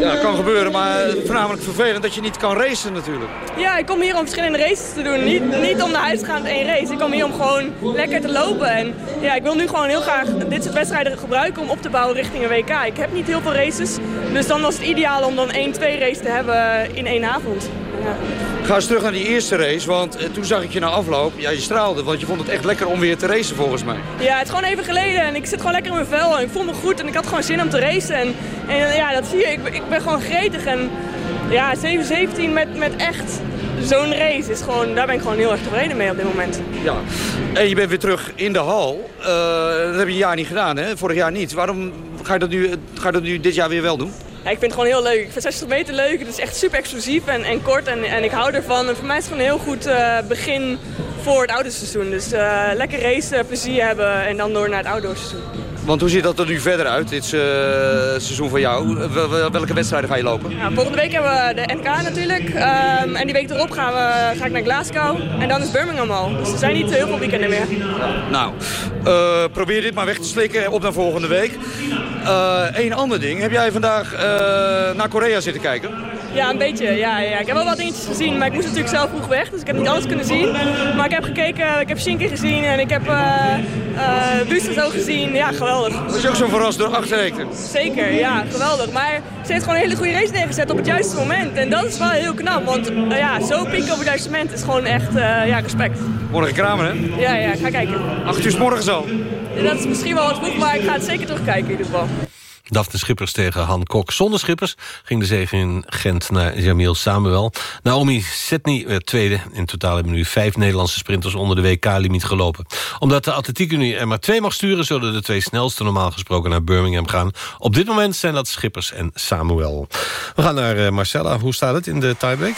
Ja, kan gebeuren, maar voornamelijk vervelend dat je niet kan racen natuurlijk. Ja, ik kom hier om verschillende races te doen. Niet, niet om naar huis te gaan met één race. Ik kom hier om gewoon lekker te lopen. En ja, ik wil nu gewoon heel graag dit soort wedstrijden gebruiken om op te bouwen richting een WK. Ik heb niet heel veel races, dus dan was het ideaal om dan één, twee races te hebben in één avond. Ja. Ga eens terug naar die eerste race, want eh, toen zag ik je na afloop. Ja, je straalde, want je vond het echt lekker om weer te racen volgens mij. Ja, het is gewoon even geleden en ik zit gewoon lekker in mijn vel. En ik voel me goed en ik had gewoon zin om te racen. En, en ja, dat zie je. Ik, ik ben gewoon gretig. En ja, 7-17 met, met echt zo'n race is gewoon, daar ben ik gewoon heel erg tevreden mee op dit moment. Ja, en je bent weer terug in de hal. Uh, dat heb je een jaar niet gedaan, hè? Vorig jaar niet. Waarom ga je dat nu, ga je dat nu dit jaar weer wel doen? Ik vind het gewoon heel leuk. Ik vind 60 meter leuk. Het is echt super exclusief en, en kort en, en ik hou ervan. En voor mij is het gewoon een heel goed uh, begin voor het oude seizoen. Dus uh, lekker race, plezier hebben en dan door naar het outdoor seizoen. Want hoe ziet dat er nu verder uit, dit uh, seizoen voor jou? Welke wedstrijden ga je lopen? Ja, volgende week hebben we de NK natuurlijk. Um, en die week erop gaan we, ga ik naar Glasgow. En dan is Birmingham al. Dus er zijn niet heel veel weekenden meer. Nou, uh, probeer dit maar weg te slikken op naar volgende week. Eén uh, ander ding. Heb jij vandaag naar Korea zitten kijken? Ja, een beetje. Ja, ja. Ik heb wel wat dingetjes gezien, maar ik moest natuurlijk zelf vroeg weg. Dus ik heb niet alles kunnen zien. Maar ik heb gekeken, ik heb Shinky gezien en ik heb uh, uh, zo gezien. Ja, geweldig. Was je ook zo verrast door achterrekenen? Zeker, ja, geweldig. Maar ze heeft gewoon een hele goede race neergezet op het juiste moment. En dat is wel heel knap, want uh, ja, zo pieken op het juiste moment is gewoon echt ja, respect. Morgen kramen, hè? Ja, ja, ga kijken. Acht uur s morgens al? Dat is misschien wel wat vroeg, maar ik ga het zeker terugkijken in ieder geval. Daphne Schippers tegen Han Kok. Zonder Schippers ging de zege in Gent naar Jamil Samuel. Naomi Setny werd tweede. In totaal hebben nu vijf Nederlandse sprinters onder de WK-limiet gelopen. Omdat de Atletiek Unie er maar twee mag sturen... zullen de twee snelste normaal gesproken naar Birmingham gaan. Op dit moment zijn dat Schippers en Samuel. We gaan naar eh, Marcella. Hoe staat het in de tiebreak?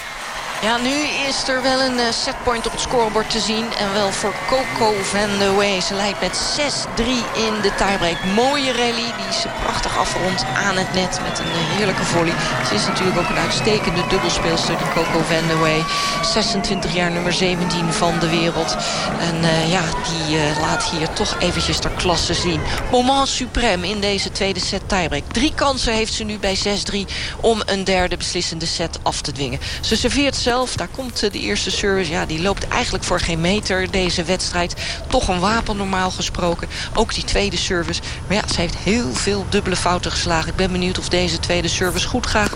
Ja, nu is er wel een uh, setpoint op het scorebord te zien. En wel voor Coco van de Way. Ze leidt met 6-3 in de tiebreak. Mooie rally die ze prachtig afrondt aan het net met een uh, heerlijke volley. Ze is natuurlijk ook een uitstekende dubbelspeelster, die Coco van de Way. 26 jaar nummer 17 van de wereld. En uh, ja, die laat hier toch eventjes haar klasse zien. Moment suprême in deze tweede set tiebreak. Drie kansen heeft ze nu bij 6-3 om een derde beslissende set af te dwingen. Ze serveert zelf daar komt de eerste service. Ja, die loopt eigenlijk voor geen meter deze wedstrijd. Toch een wapen normaal gesproken. Ook die tweede service. Maar ja, ze heeft heel veel dubbele fouten geslagen. Ik ben benieuwd of deze tweede service goed gaat.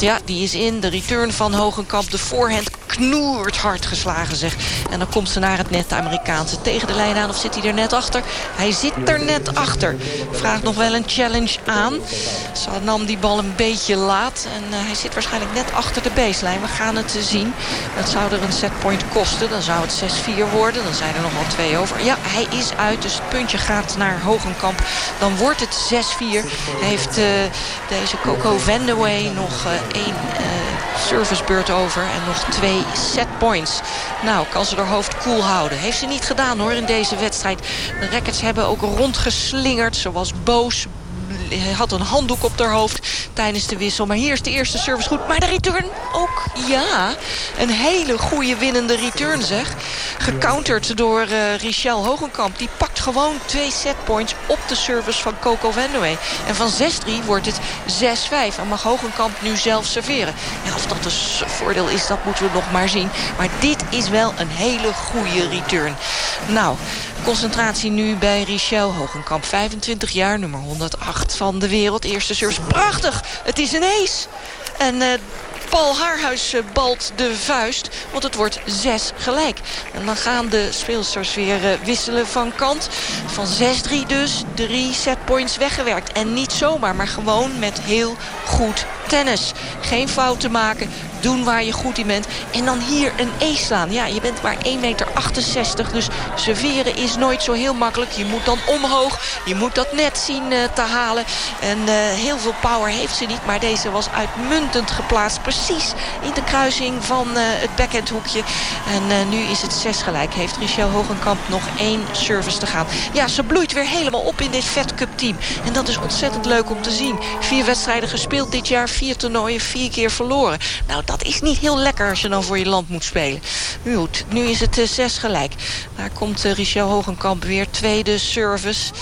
ja, die is in. De return van Hogenkamp. De voorhand knoert hard geslagen zeg. En dan komt ze naar het net, de Amerikaanse. Tegen de lijn aan of zit hij er net achter? Hij zit er net achter. Vraagt nog wel een challenge aan. Ze nam die bal een beetje laat. En uh, hij zit waarschijnlijk net achter de baseline. We gaan het zien. Dat zou er een setpoint kosten. Dan zou het 6-4 worden. Dan zijn er nog wel twee over. Ja, hij is uit. Dus het puntje gaat naar Hogenkamp. Dan wordt het 6-4. Heeft uh, deze Coco Vandewey nog uh, één servicebeurt over. En nog twee setpoints. Nou, kan ze haar hoofd koel houden. Heeft ze niet gedaan hoor in deze wedstrijd. De rackets hebben ook rondgeslingerd. Was boos, had een handdoek op haar hoofd tijdens de wissel. Maar hier is de eerste service goed. Maar de return ook, ja. Een hele goede winnende return, zeg. Gecounterd door uh, Richel Hogenkamp. Die pakt gewoon twee setpoints op de service van Coco Vandewey. En van 6-3 wordt het 6-5. En mag Hogenkamp nu zelf serveren. Ja, of dat een voordeel is, dat moeten we nog maar zien. Maar dit is wel een hele goede return. Nou, concentratie nu bij Richel Hogenkamp. 25 jaar, nummer 108 van de wereld. Eerste service. Prachtig! Het is een ace. En uh, Paul Haarhuis balt de vuist. Want het wordt 6 gelijk. En dan gaan de speelsters weer uh, wisselen van kant. Van 6-3 dus. Drie setpoints weggewerkt. En niet zomaar, maar gewoon met heel goed tennis. Geen fouten maken. Doen waar je goed in bent. En dan hier een E slaan. Ja, je bent maar 1,68 meter. Dus serveren is nooit zo heel makkelijk. Je moet dan omhoog. Je moet dat net zien uh, te halen. En uh, heel veel power heeft ze niet. Maar deze was uitmuntend geplaatst. Precies in de kruising van uh, het backhandhoekje. En nu is het 6 gelijk. Heeft Richel Hogenkamp nog één service te gaan. Ja, ze bloeit weer helemaal op in dit Fed Cup team. En dat is ontzettend leuk om te zien. Vier wedstrijden gespeeld dit jaar. Vier toernooien, vier keer verloren. Nou, dat is niet heel lekker als je dan voor je land moet spelen. Nu goed, nu is het uh, zes gelijk. Daar komt uh, Richel Hogenkamp weer. Tweede service.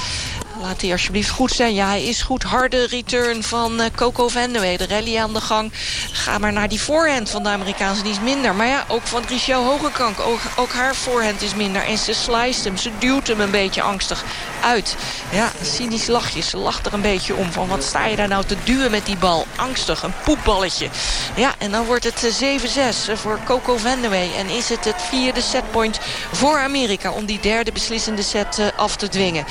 Laat hij alsjeblieft goed zijn. Ja, hij is goed. Harde return van uh, Coco Vandewey. De rally aan de gang. Ga maar naar die voorhand van de Amerikaanse. Die is minder. Maar ja, ook van Richel Hogenkamp. Ook, haar voorhand is minder. En ze sliced hem. Ze duwt hem een beetje angstig uit. Ja, cynisch lachje. Ze lacht er een beetje om. Van wat sta je daar nou te duwen met die bal? Angstig. Een poepballetje. Ja, en dan wordt het 7-6 voor Coco Vandewey. En is het het vierde setpoint voor Amerika. Om die derde beslissende set af te dwingen.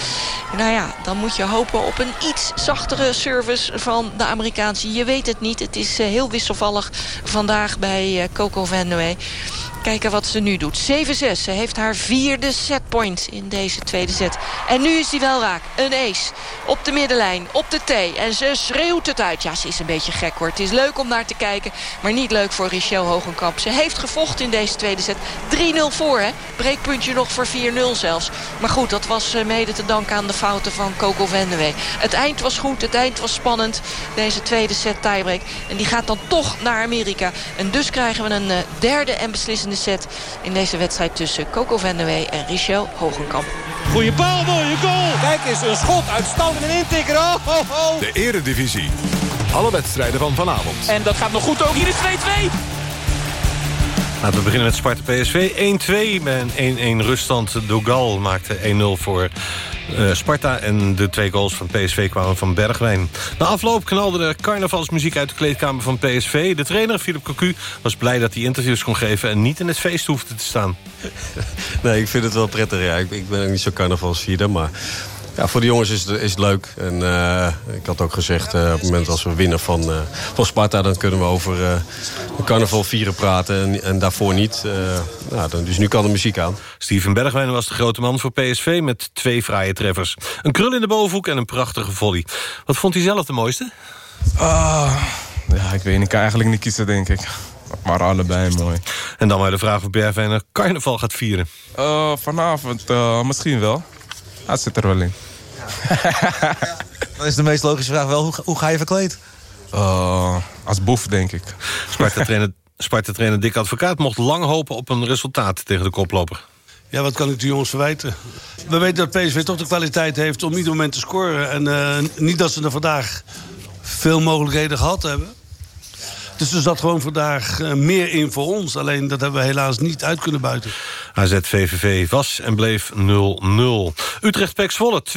Nou ja, dan moet je hopen op een iets zachtere service van de Amerikaanse. Je weet het niet. Het is uh, heel wisselvallig vandaag bij uh, Coco Vandewey. Kijken wat ze nu doet. 7-6. Ze heeft haar vierde setpoint in deze tweede set. En nu is die wel raak. Een ace. Op de middenlijn. Op de T. En ze schreeuwt het uit. Ja, ze is een beetje gek hoor. Het is leuk om naar te kijken. Maar niet leuk voor Richel Hogenkamp. Ze heeft gevochten in deze tweede set. 3-0 voor hè. Breekpuntje nog voor 4-0 zelfs. Maar goed, dat was mede te danken aan de fouten van Coco Vandewey. Het eind was goed. Het eind was spannend. Deze tweede set tiebreak. En die gaat dan toch naar Amerika. En dus krijgen we een uh, derde en beslissende set in deze wedstrijd tussen Coco Vandewey en Richel Hogenkamp. Goeie paal, mooie goal! Kijk eens, een schot uitstoten en intikker. Oh, oh, oh. De eredivisie. Alle wedstrijden van vanavond. En dat gaat nog goed ook. Hier is 2-2. Laten we beginnen met Sparta PSV. 1-2 bij een 1-1 ruststand. Dogal maakte 1-0 voor uh, Sparta. En de twee goals van PSV kwamen van Bergwijn. Na afloop knalde de carnavalsmuziek uit de kleedkamer van PSV. De trainer, Philip Cocu, was blij dat hij interviews kon geven... en niet in het feest hoefde te staan. [laughs] nee, ik vind het wel prettig. Ik, ik ben ook niet zo carnavalsvierder, maar... Ja, voor de jongens is het, is het leuk. En uh, ik had ook gezegd, uh, op het moment als we winnen van, uh, van Sparta... dan kunnen we over een carnaval vieren praten en, en daarvoor niet. nou, dan, dus nu kan de muziek aan. Steven Bergwijn was de grote man voor PSV met twee fraaie treffers. Een krul in de bovenhoek en een prachtige volley. Wat vond hij zelf de mooiste? Ah, ja, ik weet niet. Ik kan eigenlijk niet kiezen, denk ik. Maar allebei mooi. En dan maar de vraag of Bergwijn een carnaval gaat vieren. vanavond misschien wel. Dat zit er wel in. [laughs] Dan is de meest logische vraag wel, hoe, hoe ga je verkleed? Uh, als boef, denk ik. Sparta-trainer Sparta Dick Advocaat mocht lang hopen op een resultaat tegen de koploper. Ja, wat kan ik de jongens verwijten? We weten dat PSV toch de kwaliteit heeft om ieder moment te scoren. En uh, niet dat ze er vandaag veel mogelijkheden gehad hebben. Dus er zat gewoon vandaag uh, meer in voor ons. Alleen dat hebben we helaas niet uit kunnen buiten. AZ-VVV was en bleef 0-0. Utrecht-Pek Zwolle 2-1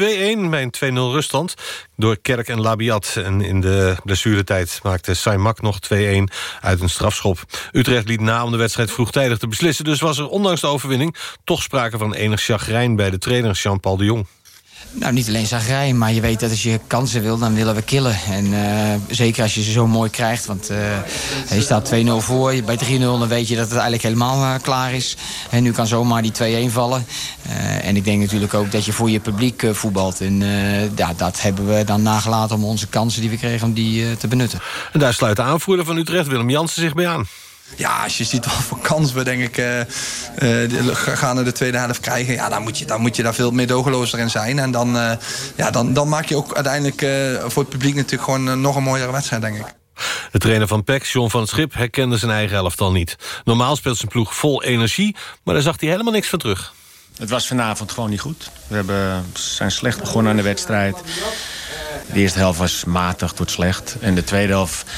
bij een 2-0 ruststand door Kerk en Labiat. En in de blessuretijd maakte Saimak nog 2-1 uit een strafschop. Utrecht liet na om de wedstrijd vroegtijdig te beslissen... dus was er ondanks de overwinning toch sprake van enig chagrijn... bij de trainer Jean-Paul de Jong. Nou, niet alleen zagrijn, maar je weet dat als je kansen wil, dan willen we killen. En uh, zeker als je ze zo mooi krijgt, want uh, je staat 2-0 voor. Bij 3-0 dan weet je dat het eigenlijk helemaal uh, klaar is. En nu kan zomaar die 2-1 vallen. en ik denk natuurlijk ook dat je voor je publiek voetbalt. En ja, dat hebben we dan nagelaten om onze kansen die we kregen, om die te benutten. En daar sluit de aanvoerder van Utrecht, Willem Jansen, zich bij aan. Ja, als je ziet wat voor kans we denk ik uh, uh, gaan naar de tweede helft krijgen... Ja, dan, moet je, dan moet je daar veel meer dogelozer in zijn. En dan, uh, ja, dan, dan maak je ook uiteindelijk voor het publiek natuurlijk gewoon nog een mooiere wedstrijd, denk ik. De trainer van PEC, John van het Schip, herkende zijn eigen elftal niet. Normaal speelt zijn ploeg vol energie, maar daar zag hij helemaal niks van terug. Het was vanavond gewoon niet goed. We hebben, zijn slecht begonnen aan de wedstrijd. De eerste helft was matig tot slecht. En de tweede helft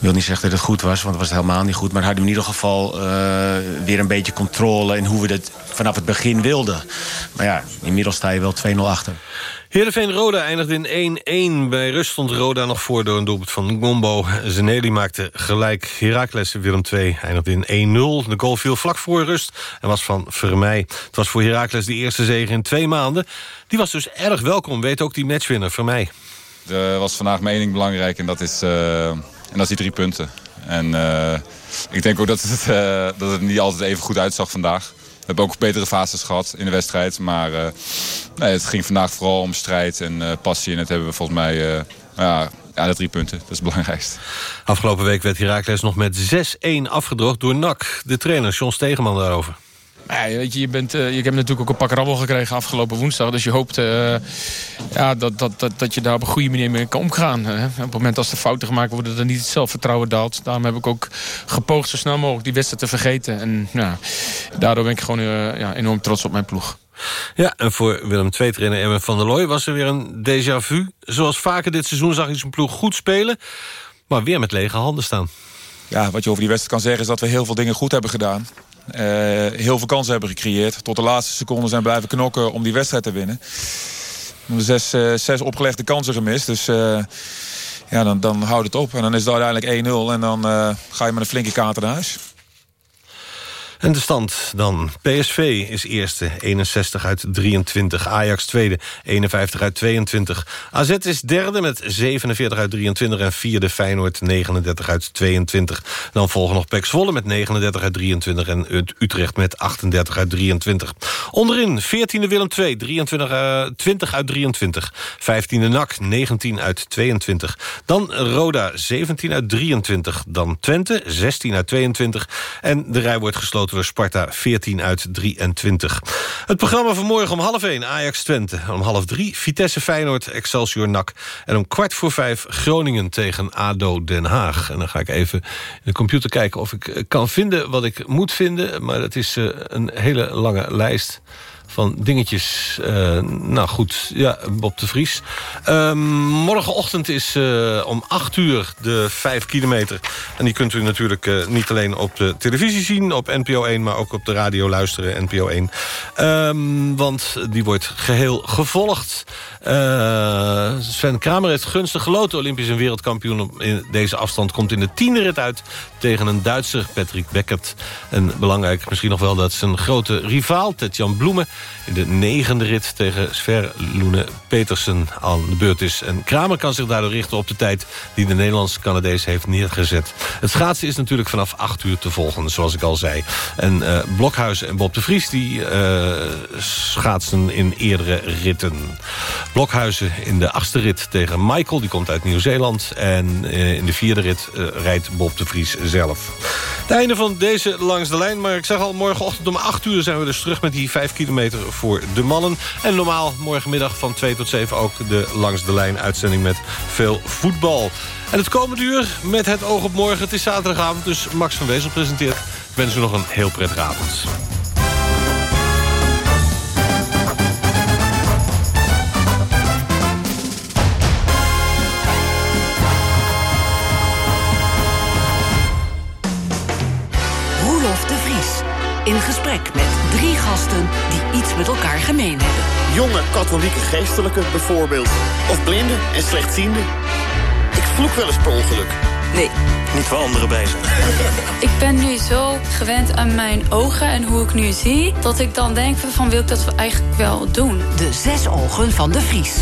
ik wil niet zeggen dat het goed was, want het was helemaal niet goed. Maar hadden we in ieder geval uh, weer een beetje controle... in hoe we het vanaf het begin wilden. Maar ja, inmiddels sta je wel 2-0 achter. Heerenveen-Roda eindigde in 1-1. Bij rust stond Roda nog voor door een doelpunt van Gombo. Zeneli maakte gelijk. Heracles Willem II eindigde in 1-0. De goal viel vlak voor rust en was van Vermeij. Het was voor Heracles de eerste zege in twee maanden. Die was dus erg welkom, weet ook die matchwinner Vermeij. Er was vandaag mening belangrijk en dat is... Uh en dat is die drie punten. En uh, ik denk ook dat het, uh, dat het niet altijd even goed uitzag vandaag. We hebben ook betere fases gehad in de wedstrijd. Maar uh, nee, het ging vandaag vooral om strijd en passie. En dat hebben we volgens mij... ja, ja, de drie punten. Dat is het belangrijkste. Afgelopen week werd Herakles nog met 6-1 afgedroogd door NAC. De trainer John Stegeman daarover. Ja, weet je, je, bent, uh, je hebt natuurlijk ook een pak rabbel gekregen afgelopen woensdag. Dus je hoopt uh, ja, dat, dat, dat, dat je daar op een goede manier mee kan omgaan. Hè. Op het moment als er fouten gemaakt worden, dat niet het zelfvertrouwen daalt. Daarom heb ik ook gepoogd zo snel mogelijk die wedstrijd te vergeten. En ja, daardoor ben ik gewoon uh, ja, enorm trots op mijn ploeg. Ja, en voor Willem II-trainer Erwin van der Looy was er weer een déjà vu. Zoals vaker dit seizoen zag hij zijn ploeg goed spelen... maar weer met lege handen staan. Ja, wat je over die wedstrijd kan zeggen is dat we heel veel dingen goed hebben gedaan. Uh, heel veel kansen hebben gecreëerd. Tot de laatste seconde zijn blijven knokken om die wedstrijd te winnen. Zes, uh, zes opgelegde kansen gemist. Dus uh, ja, dan, dan houdt het op. En dan is het uiteindelijk 1-0. En dan ga je met een flinke kaart naar huis. En de stand dan. PSV is eerste, 61 uit 23. Ajax tweede, 51 uit 22. AZ is derde met 47 uit 23. En vierde Feyenoord, 39 uit 22. Dan volgen nog PEC Zwolle met 39 uit 23. En Utrecht met 38 uit 23. Onderin 14e Willem II, 23, uh, 20 uit 23. 15e NAC, 19 uit 22. Dan Roda, 17 uit 23. Dan Twente, 16 uit 22. En de rij wordt gesloten door Sparta 14 uit 23. Het programma van morgen om half 1 Ajax Twente. Om half 3 Vitesse Feyenoord Excelsior NAC. En om kwart voor 5 Groningen tegen ADO Den Haag. En dan ga ik even in de computer kijken of ik eh, kan vinden wat ik moet vinden. Maar dat is uh, een hele lange lijst van dingetjes. Uh, nou goed, ja, Bob de Vries. Uh, morgenochtend is uh, om 8 uur de 5 kilometer. En die kunt u natuurlijk uh, niet alleen op de televisie zien... op NPO 1, maar ook op de radio luisteren, NPO 1. Um, want die wordt geheel gevolgd. Sven Kramer heeft gunstig geloten. Olympisch en wereldkampioen in deze afstand komt in de tiende rit uit... tegen een Duitser, Patrick Beckert. En belangrijk misschien nog wel dat zijn grote rivaal, Tetjan Bloemen... in de negende rit tegen Sver Loene Petersen aan de beurt is. En Kramer kan zich daardoor richten op de tijd... die de Nederlands-Canadees heeft neergezet. Het schaatsen is natuurlijk vanaf 8 uur te volgen, zoals ik al zei. En uh, Blokhuizen en Bob de Vries die uh, schaatsen in eerdere ritten. Blokhuizen in de achtste rit tegen Michael, die komt uit Nieuw-Zeeland. En uh, in de vierde rit rijdt Bob de Vries zelf. Het einde van deze langs de lijn. Maar ik zeg al, morgenochtend om 8 uur zijn we dus terug met die 5 kilometer voor de mannen. En normaal morgenmiddag van 2 tot 7 ook de langs de lijn uitzending met veel voetbal. En het komende uur met het oog op morgen. Het is zaterdagavond, dus Max van Wezel presenteert. Ik wens u nog een heel prettige avond. Roelof de Vries. In gesprek met gasten die iets met elkaar gemeen hebben. Jonge katholieke geestelijke bijvoorbeeld. Of blinden en slechtzienden. Ik vloek wel eens per ongeluk. Nee. Niet voor anderen bij zijn. Ik ben nu zo gewend aan mijn ogen en hoe ik nu zie... dat ik dan denk van wil ik dat we eigenlijk wel doen. De zes ogen van de Vries.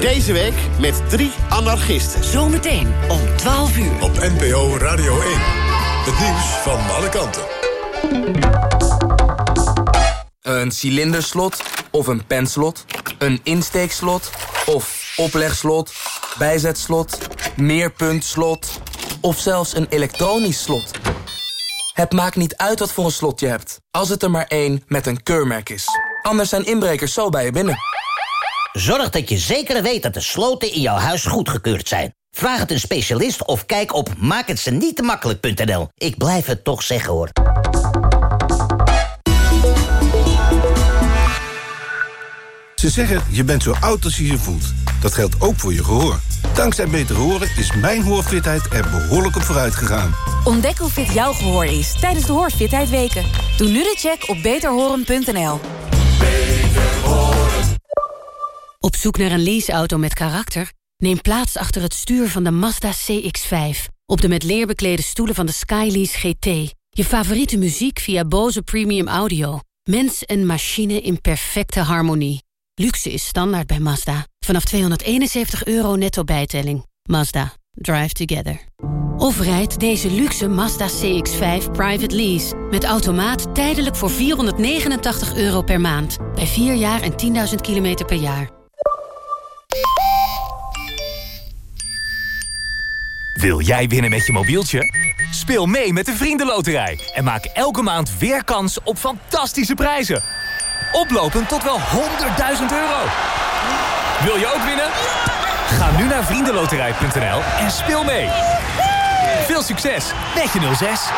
Deze week met drie anarchisten. Zometeen om 12 uur. Op NPO Radio 1. Het nieuws van alle kanten. Een cilinderslot of een penslot. Een insteekslot of oplegslot. Bijzetslot. Meerpuntslot. Of zelfs een elektronisch slot. Het maakt niet uit wat voor een slot je hebt. Als het er maar één met een keurmerk is. Anders zijn inbrekers zo bij je binnen. Zorg dat je zeker weet dat de sloten in jouw huis goedgekeurd zijn. Vraag het een specialist of kijk op maakhetzenietemakkelijk.nl. Ik blijf het toch zeggen hoor. Ze zeggen, je bent zo oud als je je voelt. Dat geldt ook voor je gehoor. Dankzij Beter Horen is mijn hoorfitheid er behoorlijk op vooruit gegaan. Ontdek hoe fit jouw gehoor is tijdens de Hoorfitheid Weken. Doe nu de check op beterhoren.nl. Op zoek naar een leaseauto met karakter? Neem plaats achter het stuur van de Mazda CX-5. Op de met leer beklede stoelen van de Skylease GT. Je favoriete muziek via Bose Premium Audio. Mens en machine in perfecte harmonie. Luxe is standaard bij Mazda. Vanaf 271 euro netto bijtelling. Mazda. Drive together. Of rijd deze luxe Mazda CX-5 private lease. Met automaat tijdelijk voor 489 euro per maand. Bij 4 jaar en 10.000 kilometer per jaar. Wil jij winnen met je mobieltje? Speel mee met de Vriendenloterij. En maak elke maand weer kans op fantastische prijzen. Oplopend tot wel 100.000 euro. Wil je ook winnen? Ga nu naar vriendenloterij.nl en speel mee. Veel succes met je 06.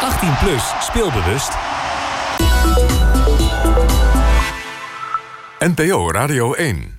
18 plus, speelbewust. NPO Radio 1